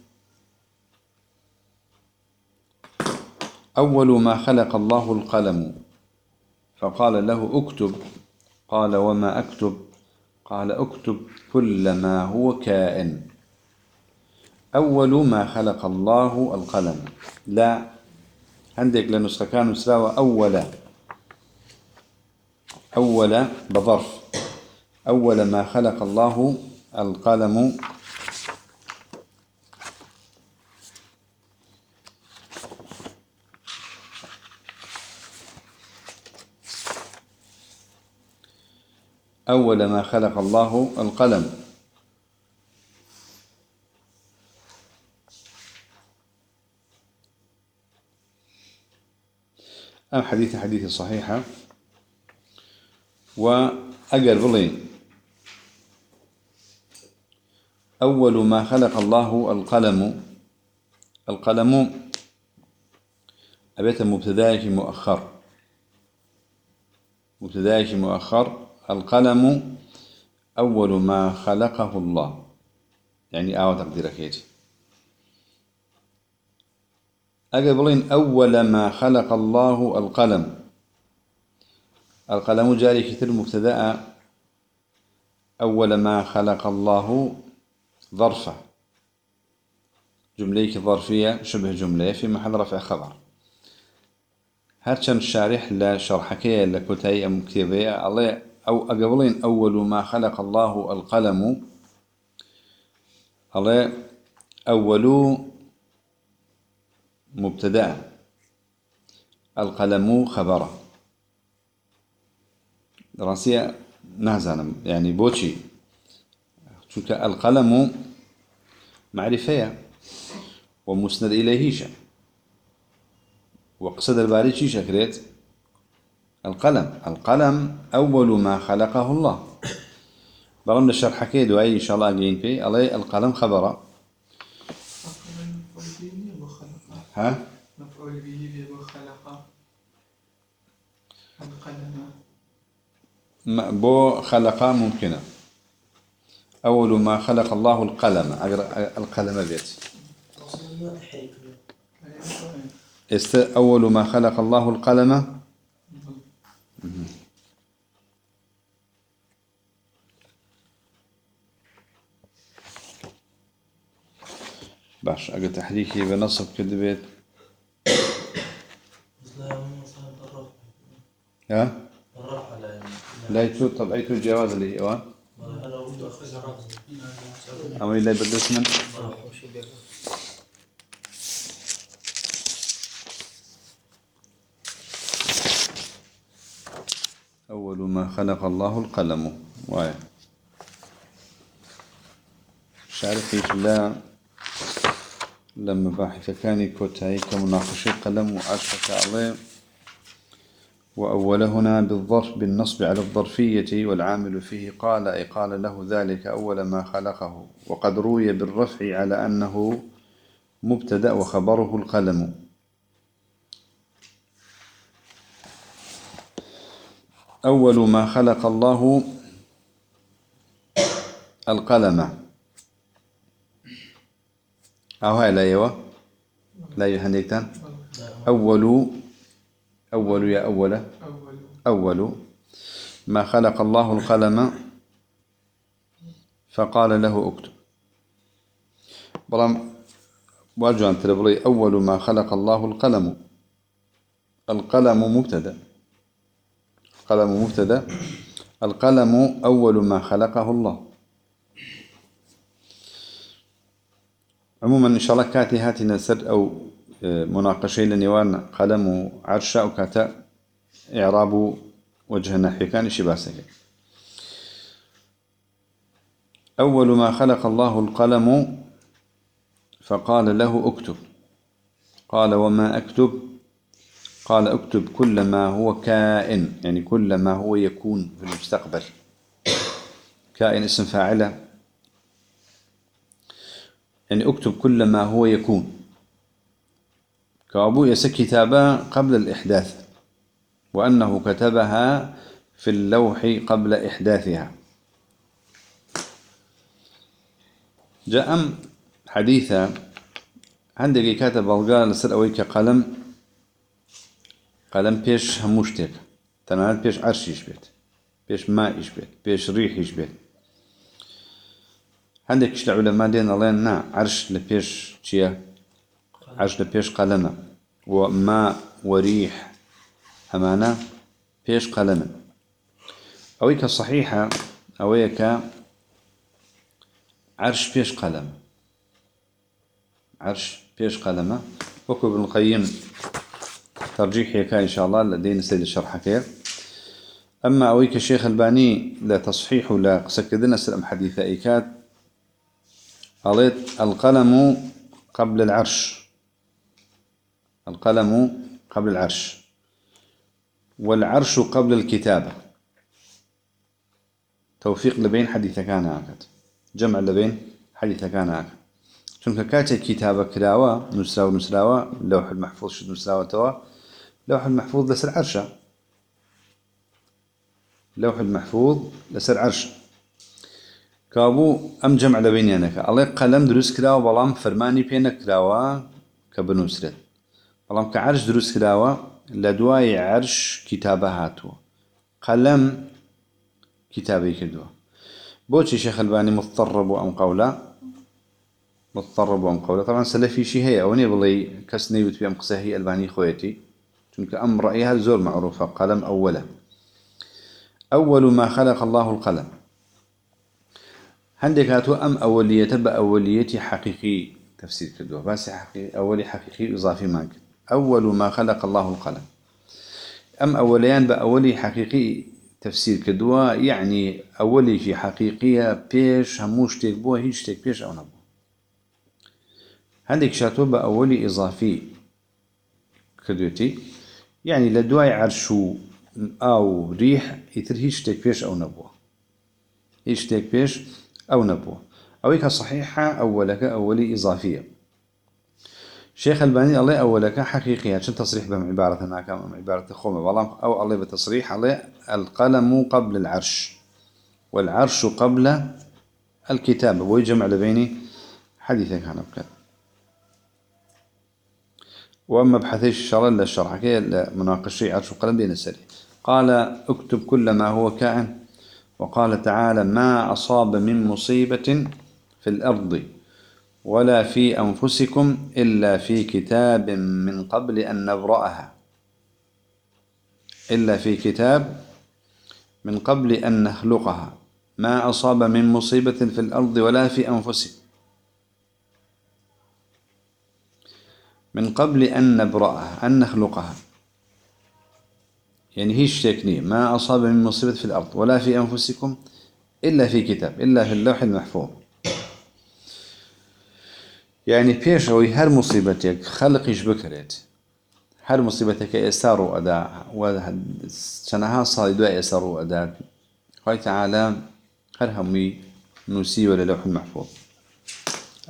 أول ما خلق الله القلم فقال له اكتب. قال وما أكتب؟ قال اكتب كل ما هو كائن. أول ما خلق الله القلم. لا عندك لنسخة كان سراوة أول أول بظرف. أول ما خلق الله القلم. أول ما خلق الله القلم. أم حديث حديث صحيحة. وأجر بلين أول ما خلق الله القلم القلم أبيت مبتدأك مؤخر. مبتدأك مؤخر القلم أول ما خلقه الله. يعني آوة تقديرك يجي أقبلين أول ما خلق الله القلم. القلم جاري كتير مبتدأ أول ما خلق الله ظرفة. جملة ظرفية شبه جملة في محل رفع خبر. هرچند شارح لا شرحكية لكتاي أم كتابية الله أو أقبلين أول ما خلق الله القلم الله أول مبتدأ. القلم خبرة. راسية نازانم يعني بوشي چونك القلم معرفة ومسند إليهش وقصد الباري شي شكريت القلم. القلم أول ما خلقه الله. بلان الشرح كيدو أي إن شاء الله قين في علي القلم خبرة. ها؟ مفعول به وخلق القلم بو خلقا ممكنة. أول ما خلق الله القلم. القلم بيت است أول ما خلق الله القلم. باش أجل تحريكي بنصب كده بيت. ها؟ لا يتو طبعيتو الجواز اللي هو أما إلا بدس من أول ما خلق الله القلم. واي. شارفي لا لما باحث كان كوتاي كمناقشة قلم وعشرة عليه. وأول هنا بالظرف بالنصب على الظرفية والعامل فيه قال أي قال له ذلك أول ما خلقه. وقد روي بالرفع على أنه مبتدأ وخبره القلم. أول ما خلق الله القلم. أو هاي لا يوا لا يهنيكتان أول أول يا أول أول ما خلق الله القلم فقال له اكتب. بلام واجه أن تلبلي أول ما خلق الله القلم. القلم مبتدأ. القلم مبتدأ. القلم أول ما خلقه الله. عموما إن شاء الله كاتي هاتي نسر أو آه، مناقشة لنيوان قلم عرشا وكاتا إعراب وجه النحو كان شباسك أول ما خلق الله القلم فقال له اكتب. قال وما أكتب؟ قال اكتب كل ما هو كائن يعني كل ما هو يكون في المستقبل. كائن اسم فاعلة. يعني اكتب كل ما هو يكون. كابو يس كتابة قبل الإحداث وأنه كتبها في اللوح قبل إحداثها. جاء حديثا عندك كاتب القال لسر أويك قلم قلم بيش هموشتك تنال بيش عرش بيت بيش ماء بيت بيش ريح بيت. عندك العلماء دين الله نا عرش لبيش چيا عرش لبيش قلمه وماء وريح أمانة بيش قلمه أويك صحيحة أويك عرش بيش قلم عرش بيش قلمه وكو ابن القيم ترجيح يكا إن شاء الله لدينا سيد الشرح كيف أما أويك الشيخ الباني لا تصحيح ولا قسكدنا سلام حديث إيكات قالت القلم قبل العرش. القلم قبل العرش. والعرش قبل الكتابة. توفيق لبين حديث كان هكذا. جمع لبين حديث كان هكذا. چونکە کاتێک کتابە کراوە نووسرا و نووسراوە لەوح المحفوظ شد نووسراوەتەوە لەوح المحفوظ لەسەر عرشە. لوح المحفوظ لەسەر عرش كابو ام جمع لبينيانك الله قلم دروس كراوة بلام فرماني بينك كراوة كبنوسرت بلام كعرش دروس كراوة لدواي عرش كتابة هاتو قلم كتابي كدوا بوشي شيخ الباني مضطرب أم قولا؟ مضطرب أم قولا. طبعا سلفي شي هي أوني بلي كسني وتبي أم قصهي الباني خويتي چونك أم رأيها زور معروفة قلم أولا أول ما خلق الله القلم. عندك هاتو أم أولية بأولية حقيقي. تفسير كدوة. بس حقيقي أولي حقيقي إضافي ماك. أول ما خلق الله القلم. أم أوليان بأولي حقيقي تفسير كدوة. يعني أولي في حقيقية بيش هموش تيك بوه هيش تيك بيش أو نبوه. عندك شاتو بأولي إضافي كدوتي. يعني لدواي عرشو أو ريح يتر هيش تيك بيش أو نبوه. هيش تيك بيش أو نبوة. أو صحيحة أولك أولي إضافية. شيخ الباني الله أولك حقيقية. شن تصريح بهم عبارة هناك عبارة خومة. أو الله بتصريح الله القلم قبل العرش. والعرش قبل الكتاب. ويجمع لبيني حديثك هنا بكذا وأما بحثيش الشرع إلا الشرح. كي مناقشي عرش القلم بين السري قال اكتب كل ما هو كائن. وقال تعالى ما أصاب من مصيبة في الأرض ولا في أنفسكم إلا في كتاب من قبل أن نبرأها. إلا في كتاب من قبل أن نخلقها. ما أصاب من مصيبة في الأرض ولا في أنفسكم. من قبل أن نبرأها أن نخلقها. يعني هي الشيكنية ما أصاب من مصيبة في الأرض ولا في أنفسكم إلا في كتاب إلا في اللوح المحفوظ. يعني بيشوي هر مصيبتك خلقش بكريت؟ هر مصيبتك يسار أداء وسنها صالدوا يسار أداء خوي تعالى هر همي نسي ولا لوح المحفوظ.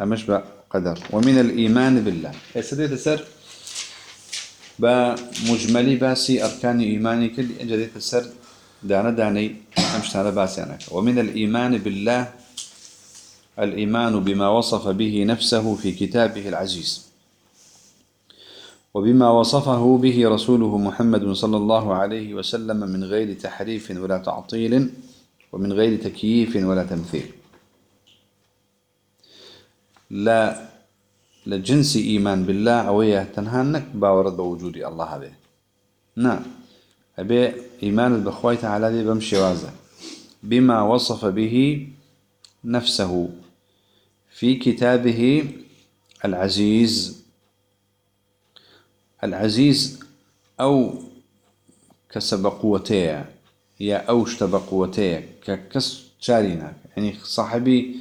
أمش بقدر. ومن الإيمان بالله. يسديت سر بمجملي باسي أركان إيماني كل أجديت السر دانا داني أمش على باسي أنا ومن الإيمان بالله الإيمان بما وصف به نفسه في كتابه العزيز. وبما وصفه به رسوله محمد صلى الله عليه وسلم من غير تحريف ولا تعطيل ومن غير تكييف ولا تمثيل. لا لجنس إيمان بالله أويه تنهانك باورد بوجود الله به نعم أبي إيمان بخوي تعالى بمشي وازه. بما وصف به نفسه في كتابه العزيز. العزيز أو كسب قوتيه يا أوش قوتيه ككس شارينا يعني صاحبي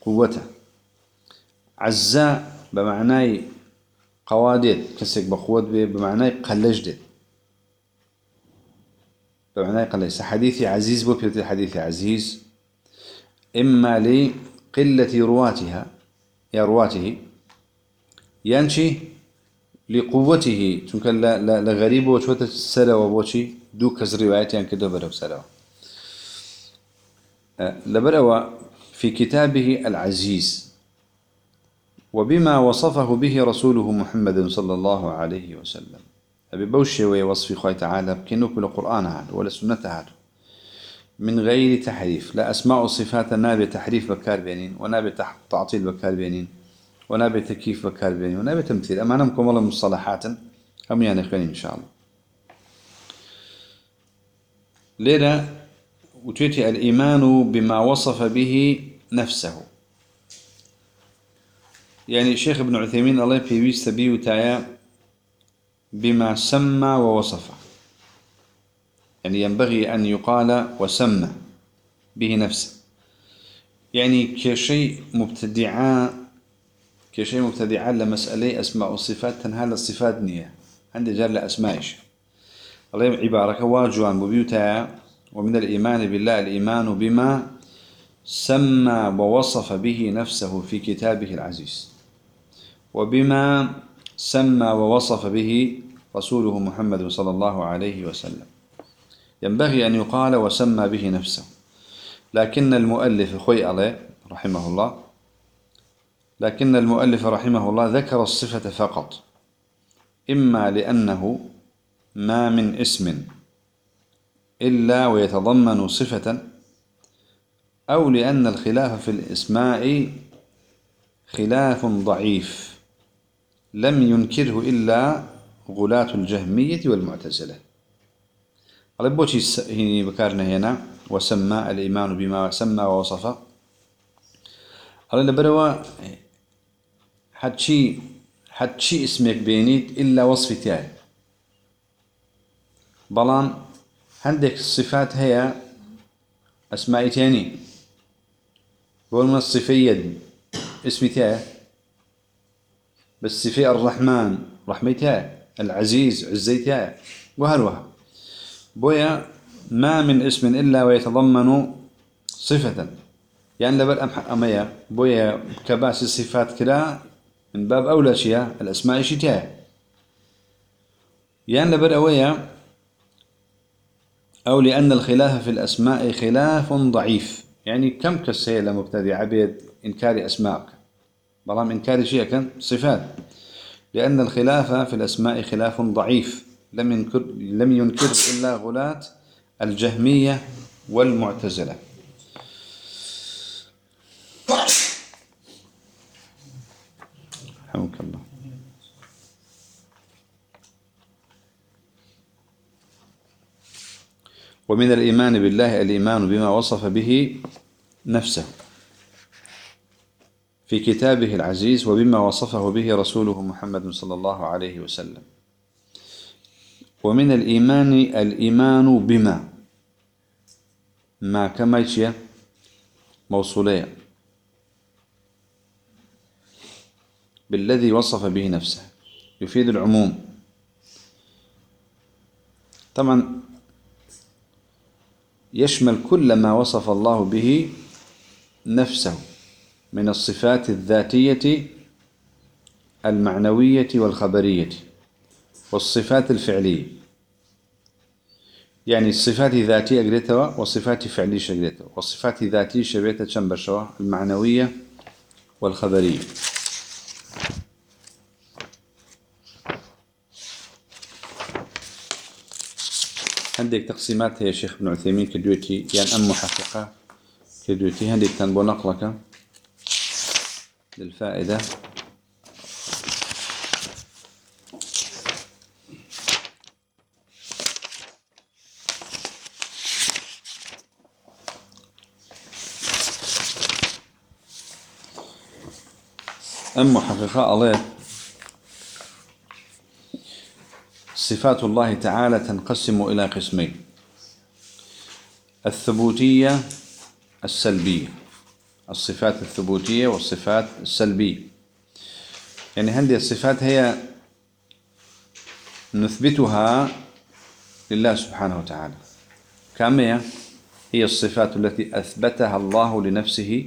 قوته. عزاء بمعنى قوادت كسك بقوت بمعنى قلجدت بمعنى قلج حديثي عزيز بو بيوتي حديثي عزيز إما لقلة رواتها يا رواته ينشي لقوته چونك لغريب وشوة السلة وبوشي دو كز روايات يعني كدو برو سلة أه، لبرو في كتابه العزيز وبما وصفه به رسوله محمد صلى الله عليه وسلم. أبي بوشي ويوصف خوي تعالى بكنو كل قرآن هذا ولا سنة هذا من غير تحريف لا أسماء صفات نابي تحريف بكار بينين ونابي تعطيل بكار بينين ونابي تكييف بكار بينين ونابي تمثيل أما نمكم والله مصطلحات هم يعني خيرين إن شاء الله. لذا وتيتي الإيمان بما وصف به نفسه. يعني الشيخ ابن عثيمين الله في بيست وتايا بما سمى ووصف. يعني ينبغي أن يقال وسمى به نفسه. يعني كشيء مبتدعاء كشيء مبتدعاء لمسألة أسماء الصفات تنهى الصفات نية. عندي جار لأسمائش الله عبارة واجوان ببيوتا ومن الإيمان بالله الإيمان بما سمى ووصف به نفسه في كتابه العزيز. وبما سمى ووصف به رسوله محمد صلى الله عليه وسلم. ينبغي أن يقال وسمى به نفسه. لكن المؤلف خوي عليه رحمه الله. لكن المؤلف رحمه الله ذكر الصفة فقط. إما لأنه ما من اسم إلا ويتضمن صفة أو لأن الخلاف في الإسماء خلاف ضعيف. لم ينكره إلا غلاة الجهمية والمعتزلة. قال بوشي هني بكارنا هنا وسمى الإيمان بما سمى ووصف. قال لبروا حتشي حتشي اسمك بينيت إلا وصف تاعي بلان عندك الصفات هي أسماء تاني بقول من الصفية اسمي تاعي بس صفي الرحمن رحمتها العزيز عزيتها وهلوها بويا ما من اسم إلا ويتضمن صفة. يعني لبل أم أميا بويا كباس الصفات كلا من باب أولى شيء الأسماء شتاء يعني لبل أويا أو لأن الخلاف في الأسماء خلاف ضعيف. يعني كم كسيلة مبتدع عبيد إنكار أسماء بلام إنكار شيء كان صفات. لأن الخلاف في الأسماء خلاف ضعيف. لم ينكر لم ينكر إلا غلاة الجهمية والمعتزلة. حمك الله. ومن الإيمان بالله الإيمان بما وصف به نفسه. في كتابه العزيز وبما وصفه به رسوله محمد صلى الله عليه وسلم. ومن الإيمان الإيمان بما. ما كما يشيا موصولية. بالذي وصف به نفسه. يفيد العموم. طبعا يشمل كل ما وصف الله به نفسه. من الصفات الذاتية المعنوية والخبرية والصفات الفعلية. يعني الصفات الذاتية قريتها والصفات الفعلية قريتها؟ والصفات الذاتية شبيتها شنبشوا المعنوية والخبرية. عندك تقسيمات يا شيخ ابن عثيمين كدوتي يعني أم محققة كدوتي عندك تنبو نقلك. للفائدة. أم محققة الله. صفات الله تعالى تنقسم إلى قسمين. الثبوتية السلبية. الصفات الثبوتية والصفات السلبية. يعني هذه الصفات هي نثبتها لله سبحانه وتعالى. كما هي الصفات التي أثبتها الله لنفسه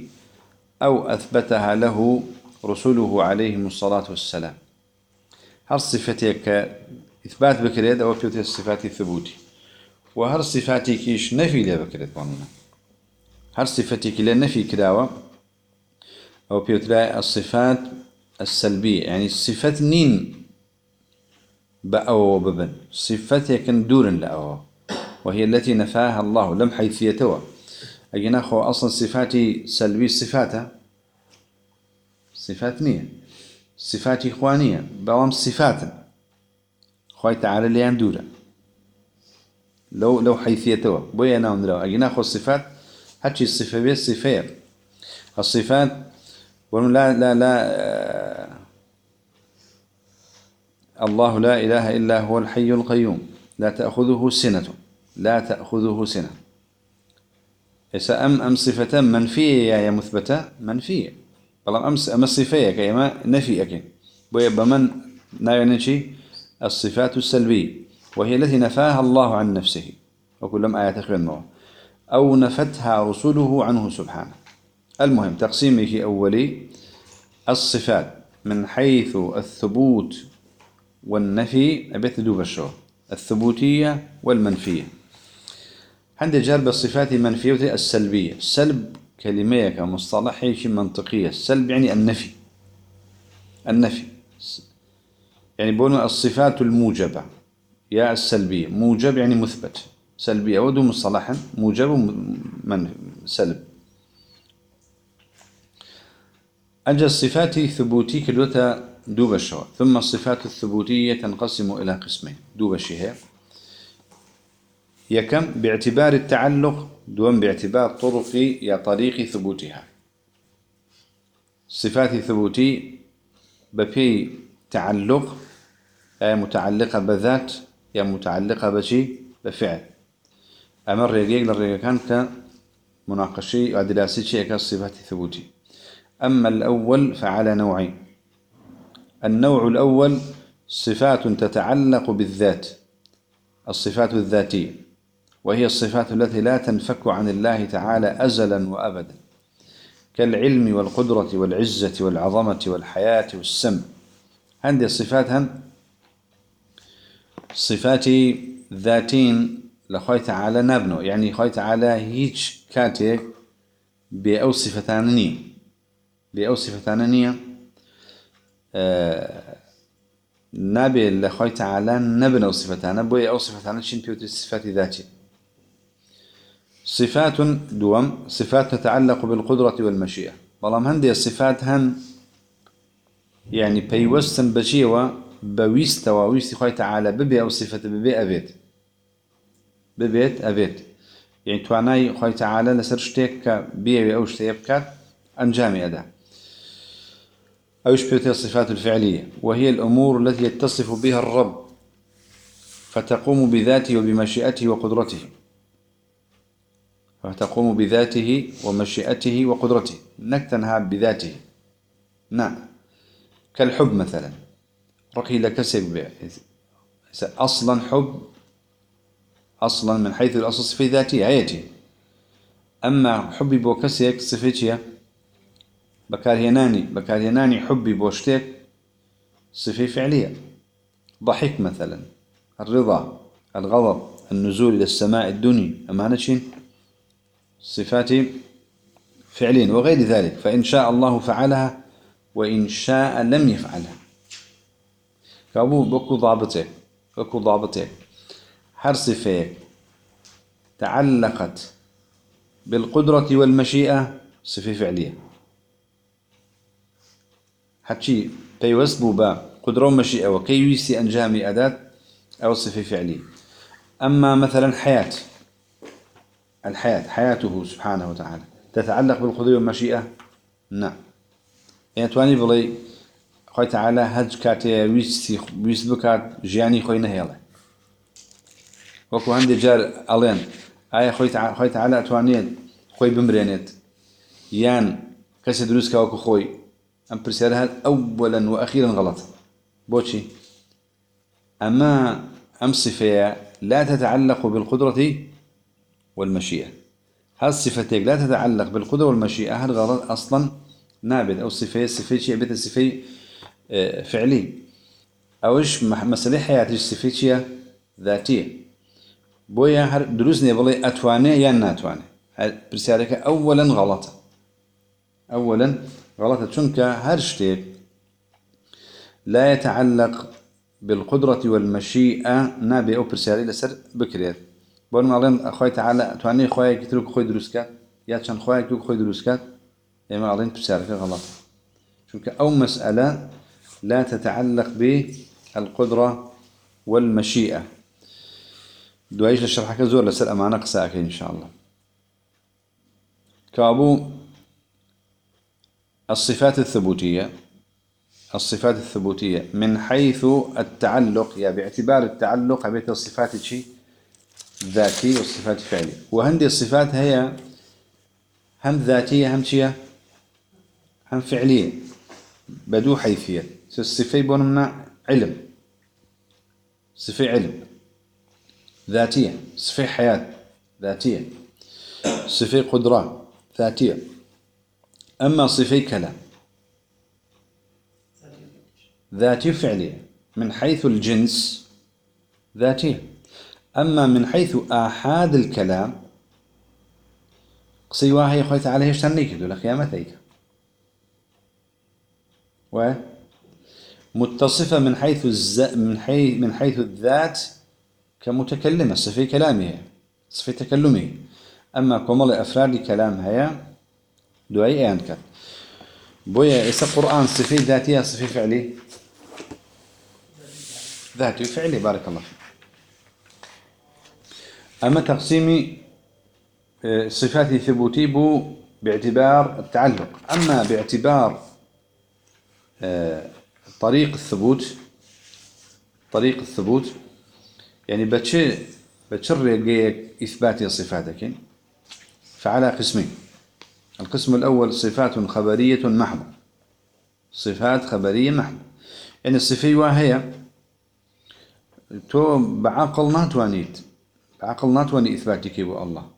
أو أثبتها له رسوله عليهم الصلاة والسلام. هل صفتك إثبات بكريد أو بيوتي الصفات الثبوتي وهر صفاتي كيش نفي لي بكريد بانونا. هر صفتي كلا نفي كداوة أو بيوتي الصفات السلبية يعني الصفات نين بأو وببن صفتي كان دور لأو وهي التي نفاها الله لم حيثيتها أي ناخو أصلا صفاتي سلبي صفاتها صفات نية صفاتي إخوانية بوام صفات خوي تعالى لي دولا لو لو حيثيته بويا نام لو أجي ناخذ الصفات هاتشي الصفة بيه الصفات. الصفات لا لا لا آه الله لا إله إلا هو الحي القيوم. لا تأخذه سنة. لا تأخذه سنة. إذا أم أم صفة منفية يا مثبتة؟ منفية. بل أم أم الصفية كيما نفي أكين بويا بمن نايا شيء الصفات السلبية. وهي التي نفاها الله عن نفسه. وكلما آيات أخرى أو نفتها رسوله عنه سبحانه. المهم تقسيمه أولي الصفات من حيث الثبوت والنفي أبيت دوب الشو الثبوتية والمنفية. عند جرب الصفات المنفية السلبية. السلب كلمة كمصطلح منطقية. السلب يعني النفي. النفي. يعني بقولون الصفات الموجبة. يا السلبية. موجب يعني مثبت. سلبية ودو مصطلحا موجب من سلب. أجل الصفات ثبوتي كدوتا دوب الشواء ثم الصفات الثبوتية تنقسم إلى قسمين دوب الشهير يكم باعتبار التعلق دون باعتبار طرق يا طريق ثبوتها. صفات ثبوتي بفي تعلق أي متعلقة بذات يا متعلقة بشي بفعل. ريقيق للريقيق كان كمناقشي ودراسي شيء كالصفات الثبوتي أما الأول فعلى نوعين النوع الأول صفات تتعلق بالذات. الصفات الذاتية. وهي الصفات التي لا تنفك عن الله تعالى أزلا وأبدا. كالعلم والقدرة والعزة والعظمة والحياة والسمع. عندي الصفات هن صفات ذاتين لخوي تعالى نبنو يعني خوي تعالى هيج كاتك بأو صفتان نية. بأو صفتان نية آه نبي لخوي تعالى نبنو صفتان. بو أو صفتان شين بيوت صفات ذاتي. صفات دوم صفات تتعلق بالقدرة والمشيئة. بلام هندي الصفات هن يعني بيوستن بجيوة بويست وويست خوي تعالى ببي أو صفة ببي أبيت. ببيت أبيت يعني تواناي خوي تعالى لسر شتيك بيه أو شتيك أنجامي أدا أو يشبه الصفات الفعلية وهي الأمور التي يتصف بها الرب. فتقوم بذاته وبمشيئته وقدرته. فتقوم بذاته ومشيئته وقدرته. نكتنها بذاته. نعم كالحب مثلا. رقي لكسب أصلا حب أصلا من حيث الأصل صفة ذاتية آيتي أما حبي بو كسيك صفتية بكارهناني بكارهناني حبي بوشتك صفة فعلية. ضحك مثلا الرضا الغضب النزول إلى السماء الدنيا أمانة صفات فعلين وغير ذلك فإن شاء الله فعلها وإن شاء لم يفعلها. كابو بكو ضابطة بكو ضابطة. هر صفة تعلقت بالقدرة والمشيئة صفة فعلية. حتى بيوست بوبا قدرة ومشيئة وكي يسي أنجامي أداة أو صفة فعلية. أما مثلا حياة الحياة حياته سبحانه وتعالى تتعلق بالقدرة والمشيئة؟ نعم يعني تواني بلي خوي تعالى هج كاتي ويستي ويست بكات جياني خوي نهيله وكو عندي جار ألين آية خوي تعالى توانيت خوي بمرينت يان كسي دروس كوكو خوي أم برسالها أولا وأخيرا غلط بوشي أما أم صفة لا تتعلق بالقدرة والمشيئة. هالصفتين لا تتعلق بالقدرة والمشيئة هل غلط أصلا نابد أو صفة صفة شيء بيت آه، فعلي أوش مسألة حياتي صفة شيء ذاتية بويا هر دروزني بلي أتواني يا ناتواني برسالك أولا غلطة أولا غلطة شنك هرشتك لا يتعلق بالقدرة والمشيئة نابي أو برسالي لسر بكريت بون مالين أخوي تعالى تواني خوي كتروك خوي دروسكات يا كان خوي كتروك خوي دروسكات إما علين برسالك غلط شنك أو مسألة لا تتعلق بالقدرة والمشيئة. للشرحة كزور لسر أمانة قساك إن شاء الله. كأبو الصفات الثبوتية الصفات الثبوتية من حيث التعلق يا باعتبار التعلق بين الصفات شيء ذاتي والصفات فعلية وهندي الصفات هي هم ذاتية هم شيء هم فعلية. بدو حيثية. الصفة بونمنا علم. صفة علم. ذاتية صفة حياة ذاتية صفة قدرة ذاتية. أما صفة كلام ذاتي فعلية من حيث الجنس ذاتية. أما من حيث آحاد الكلام قصيواه هي خويت عليه اشتنيك دول قيامتيك و متصفة من حيث الز... من حيث من حيث الذات كمتكلمة صفة كلامه صفة تكلمه. أما كمال أفراد كلام هي دعي أنك. بويا إسا قرآن صفة ذاتية صفة فعلي؟ ذاتي فعلي بارك الله فيك. أما تقسيم آه، صفات ثبوتي بو باعتبار التعلق. أما باعتبار آه، طريق الثبوت طريق الثبوت يعني بتشي بتشر إثبات صفاتك. فعلى قسمين. القسم الأول صفات خبرية محضة. صفات خبرية محضة. يعني الصفة وهي تو بعقل ناتوانيت بعقل ناتواني إثباتك الله.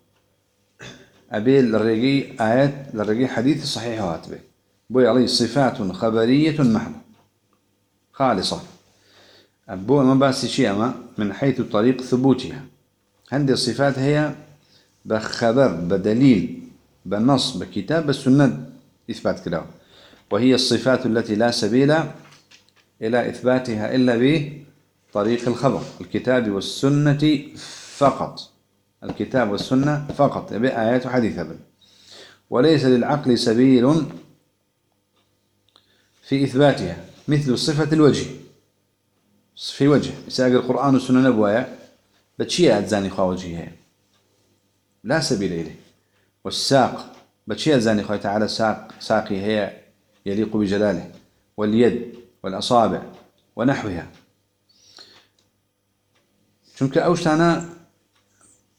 أبي للرقي آيات للرقي حديث صحيح واتبه. بوي عليه صفات خبرية محضة. خالصة. أبو ما بس شيء أما من حيث طريق ثبوتها. هذه الصفات هي بخبر بدليل بالنص بكتاب بالسنة إثبات كلام وهي الصفات التي لا سبيل إلى إثباتها إلا بطريق الخبر الكتاب والسنة فقط. الكتاب والسنة فقط بآيات وحديث بل وليس للعقل سبيل في إثباتها مثل صفة الوجه. صفة وجه. ساق القرآن والسنة نبوايا بتشيء أتزاني خوا وجهها لا سبيل إليه والساق بشي زاني خوي تعالى ساق ساقي هي يليق بجلاله واليد والأصابع ونحوها چونك أوشتانا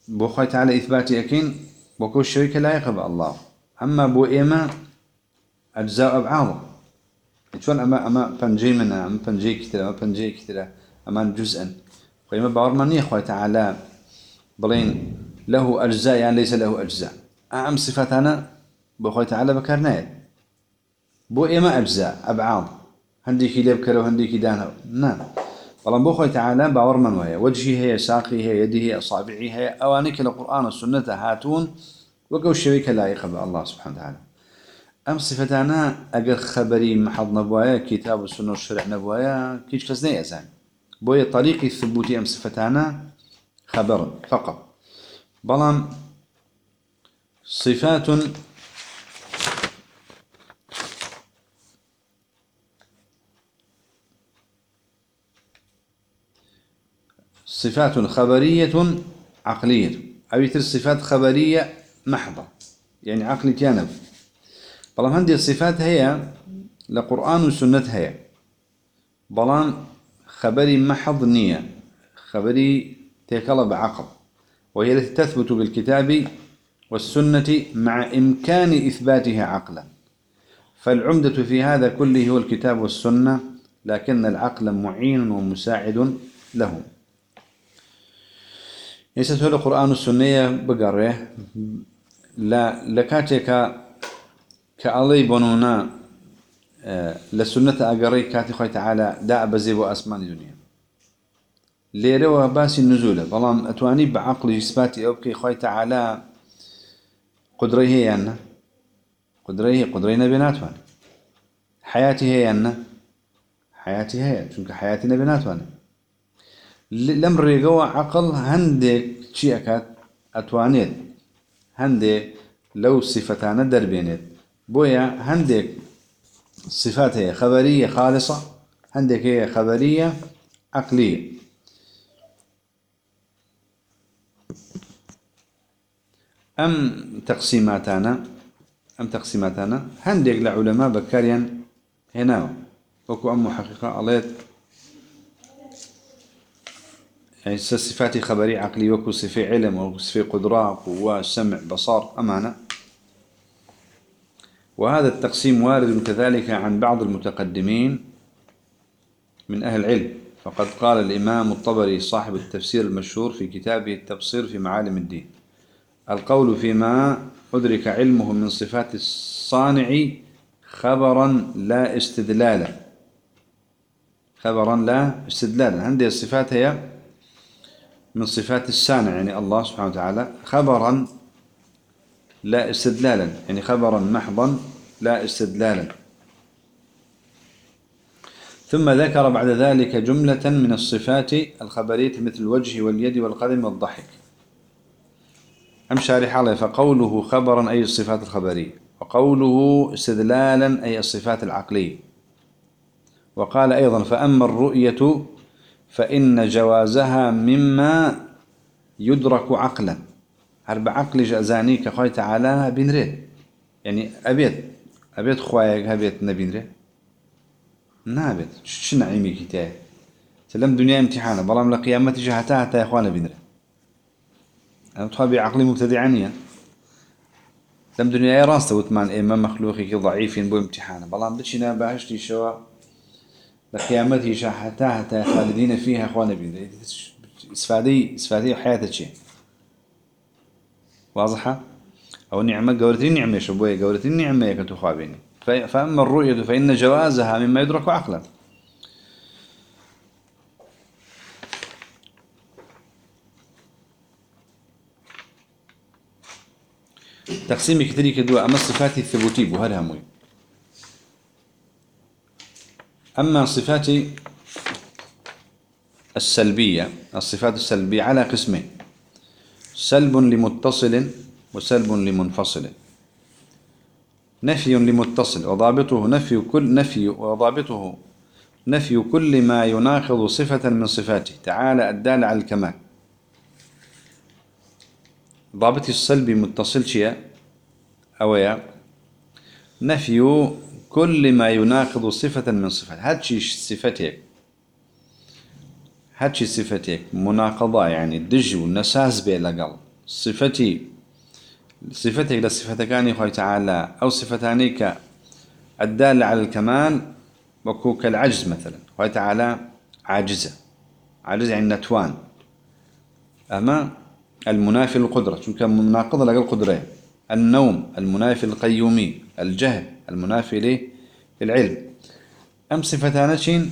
بو خوي تعالى إثباتي أكين بوكو الشريك لا يقبل الله. أما بو إيما أجزاء أبعاضه شون أما أما بنجي منها أما بنجي كتير أما بنجي كتير أما جزءا. وإما باور من يخوي تعالى. بلين له أجزاء يعني ليس له أجزاء. أهم صفاتنا بخوي تعالى بكرنايت بو إما أجزاء أبعاض هنديك لبكر وهنديك دانه نعم. بلان بو خوي تعالى باور من وهي. وجهي هي ساقي هي يدي هي أصابعي هي. أوانيك القرآن والسنة هاتون. وقو الشريك لا يقبل الله سبحانه وتعالى أم صفتانا أجر خبري محض نبوايا كتاب السنة والشرع نبوايا كيش كسني أزان بوي طريقي ثبوتي أم صفتانا خبر فقط. بلان صفات صفات خبرية عقلية أو صفات خبرية محضة يعني عقل كانب بەڵام هەندێ الصفات هەیە لە قرآن وسنة هەیە. بەڵام خبری محض نییە خبری تێکەڵە بە عقل. وهي التي تثبت بالكتاب والسنة مع إمكان إثباتها عقلا. فالعمدة في هذا كله هو الكتاب والسنة لكن العقل معين ومساعد له يسأل القرآن والسنة بقره لا لكاتك كألي بنونا آه، لسنة أقري كاتي خوي تعالى داء بزيب وأسمان الدنيا ليرة وباسي النزول بلان أتواني بعقل إثباتي أوكي خوي تعالى قدري هي أن قدري هي قدري نبيناتوان حياتي هي أن حياتي هي چونك حياتي نبيناتوان لم ريقوا عقل هندك شيء أكاد أتوانيت هندك لو صفتان دربينت بويا هندك صفات هي خبرية خالصة هندك هي خبرية عقلية. أم تقسيماتنا أم تقسيماتنا هندك لعلماء بكاريا هنا وكو أم محققة عليت يعني صفات خبري عقلي وكو صفة علم وكو صفة قدرة قوة سمع بصر أمانة. وهذا التقسيم وارد كذلك عن بعض المتقدمين من أهل العلم. فقد قال الإمام الطبري صاحب التفسير المشهور في كتابه التبصير في معالم الدين. القول فيما أدرك علمه من صفات الصانع خبرا لا استدلالا خبرا لا استدلالا عندي الصفات هي من صفات السانع يعني الله سبحانه وتعالى خبرا لا استدلالا يعني خبرا محضا لا استدلالا. ثم ذكر بعد ذلك جملة من الصفات الخبرية مثل الوجه واليد والقدم والضحك. أم شارح عليه فقوله خبرا أي الصفات الخبرية وقوله استدلالا أي الصفات العقلية. وقال أيضا فأما الرؤية فإن جوازها مما يدرك عقلا. هرب عقل جازاني كخوي تعالى بنري يعني أبيت أبيت خوايك هبيت نبينري نابت شو نعيمي كتاي تلم دنيا امتحانه بلام لقيامتي جهتها حتى يا اخوانا بنري أنا تخابي عقلي مبتدعانيا لم دنيا راس توتمان إما مخلوقي ضعيفين بو امتحانه بلام بتشينا باهشتي شوا لقيامتي شحتها حتى خالدين فيها اخوانا بنري اسفادي اسفادي حياتك شيء واضحة؟ أو نعمة قولتين نعمة شبوية قولتين نعمة كتخابين فأما الرؤية فإن جوازها مما يدرك عقلا تقسيم كثير كدوا أما الصفات الثبوتية بهذا هموي أما صفات السلبية الصفات السلبية على قسمين. سلب لمتصل وسلب لمنفصل. نفي لمتصل وضابطه نفي كل نفي وضابطه نفي كل ما يناقض صفة من صفاته. تعالى الدال على الكمال. ضابط السلبي متصل شيء أويا نفي كل ما يناقض صفة من صفات هاتشي صفتك هاتشي صفتك مناقضة يعني دج والنساس بي لقل صفتي صفتك لصفتكاني خوي تعالى أو صفتانيك الدالة على الكمال وكو كالعجز مثلا خوي تعالى عاجزة عاجز يعني نتوان أما المنافي للقدرة شو كان مناقضة لقل قدرة النوم المنافي للقيومي الجهل المنافي للعلم. أم صفتان شين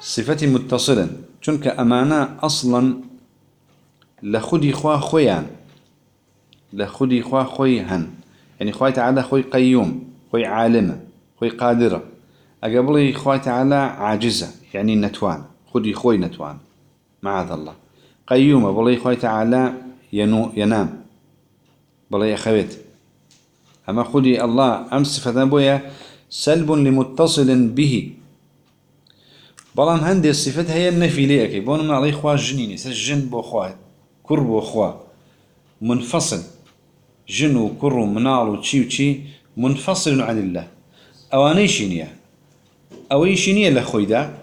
صفتي متصلا. چونك أمانة أصلا لخدي خوا خويان لخدي خوا خوي هن يعني خوي تعالى خوي قيوم خوي عالمة خوي قادرة أقبلي خوي تعالى عاجزة يعني نتوان خدي خوي نتوان معاذ الله. بلي خوي تعالى ينو ينام بلي أخويت أما خدي الله أمس فذنبويا سلب لمتصل به بلان هندي الصفات هي النفي ليك بون من عليه خوا جنيني سجن بو خوا كر بو خوا منفصل. جن وكر ومنال وشي وشي منفصل عن الله. أواني شينيا أوي شينيا لخوي دا؟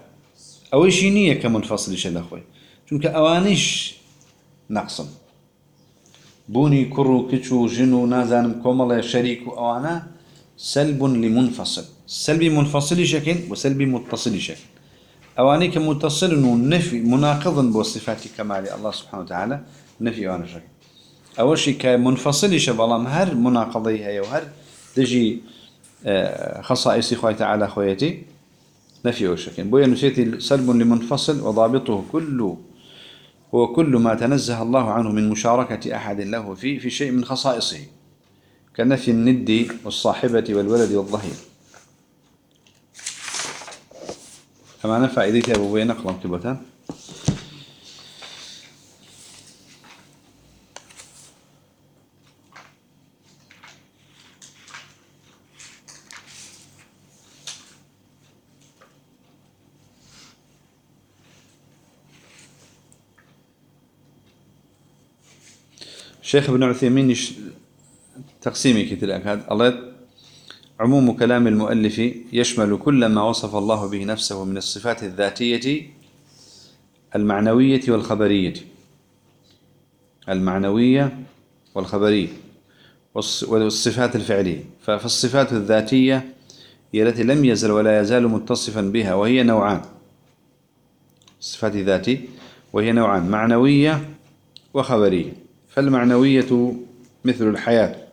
أوي شينيا كمنفصل إيش لخوي چونك أوانيش نقصن بوني كرو كتشو جنو نازانم كومل شريك أوانا سلب لمنفصل. سلبي منفصل شكل وسلبي متصل شكل أواني كمتصل نفي مناقضا بصفات كمال الله سبحانه وتعالى نفي أوانا شكل أول شيء كمنفصل شبالام هر مناقضيها هي وهر تجي آه، خصائص خوي تعالى خويتي نفي وشكل بويا نسيتي سلب لمنفصل وضابطه كله هو كل ما تنزه الله عنه من مشاركة أحد له فيه في شيء من خصائصه كنفي الند والصاحبة والولد والظهير. أما نفع إذيك أبو بين أقرأ كبتان شيخ ابن عثيمين تقسيمي كتير أكاد الله عموم كلام المؤلف يشمل كل ما وصف الله به نفسه من الصفات الذاتية المعنوية والخبرية. المعنوية والخبرية والصفات الفعلية. فالصفات الذاتية هي التي لم يزل ولا يزال متصفا بها وهي نوعان. الصفات الذاتية وهي نوعان معنوية وخبرية. فالمعنوية مثل الحياة.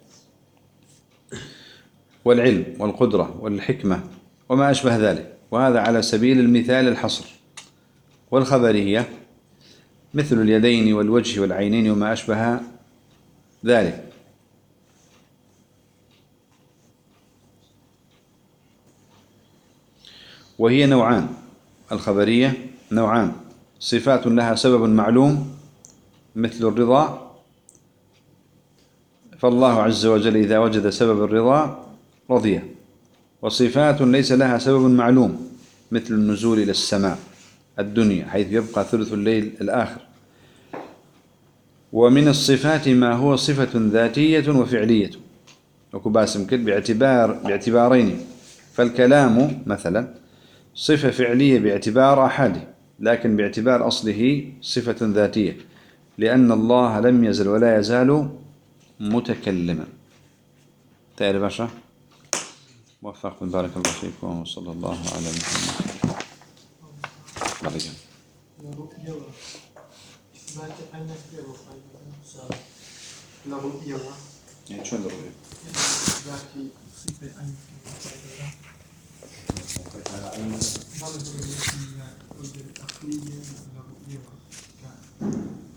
والعلم والقدرة والحكمة وما أشبه ذلك. وهذا على سبيل المثال الحصر والخبرية مثل اليدين والوجه والعينين وما أشبه ذلك. وهي نوعان الخبرية نوعان. صفات لها سبب معلوم مثل الرضا. فالله عز وجل إذا وجد سبب الرضا رضي وصفات ليس لها سبب معلوم مثل النزول إلى السماء الدنيا حيث يبقى ثلث الليل الآخر. ومن الصفات ما هو صفة ذاتية وفعلية. وكباسم كل باعتبار باعتبارين. فالكلام مثلا صفة فعلية باعتبار أحد لكن باعتبار أصله صفة ذاتية لأن الله لم يزل ولا يزال متكلما. تعرف باشا موفق بارك الله فيكم. وصلى الله على محمد. بارك يعني شو الرؤية؟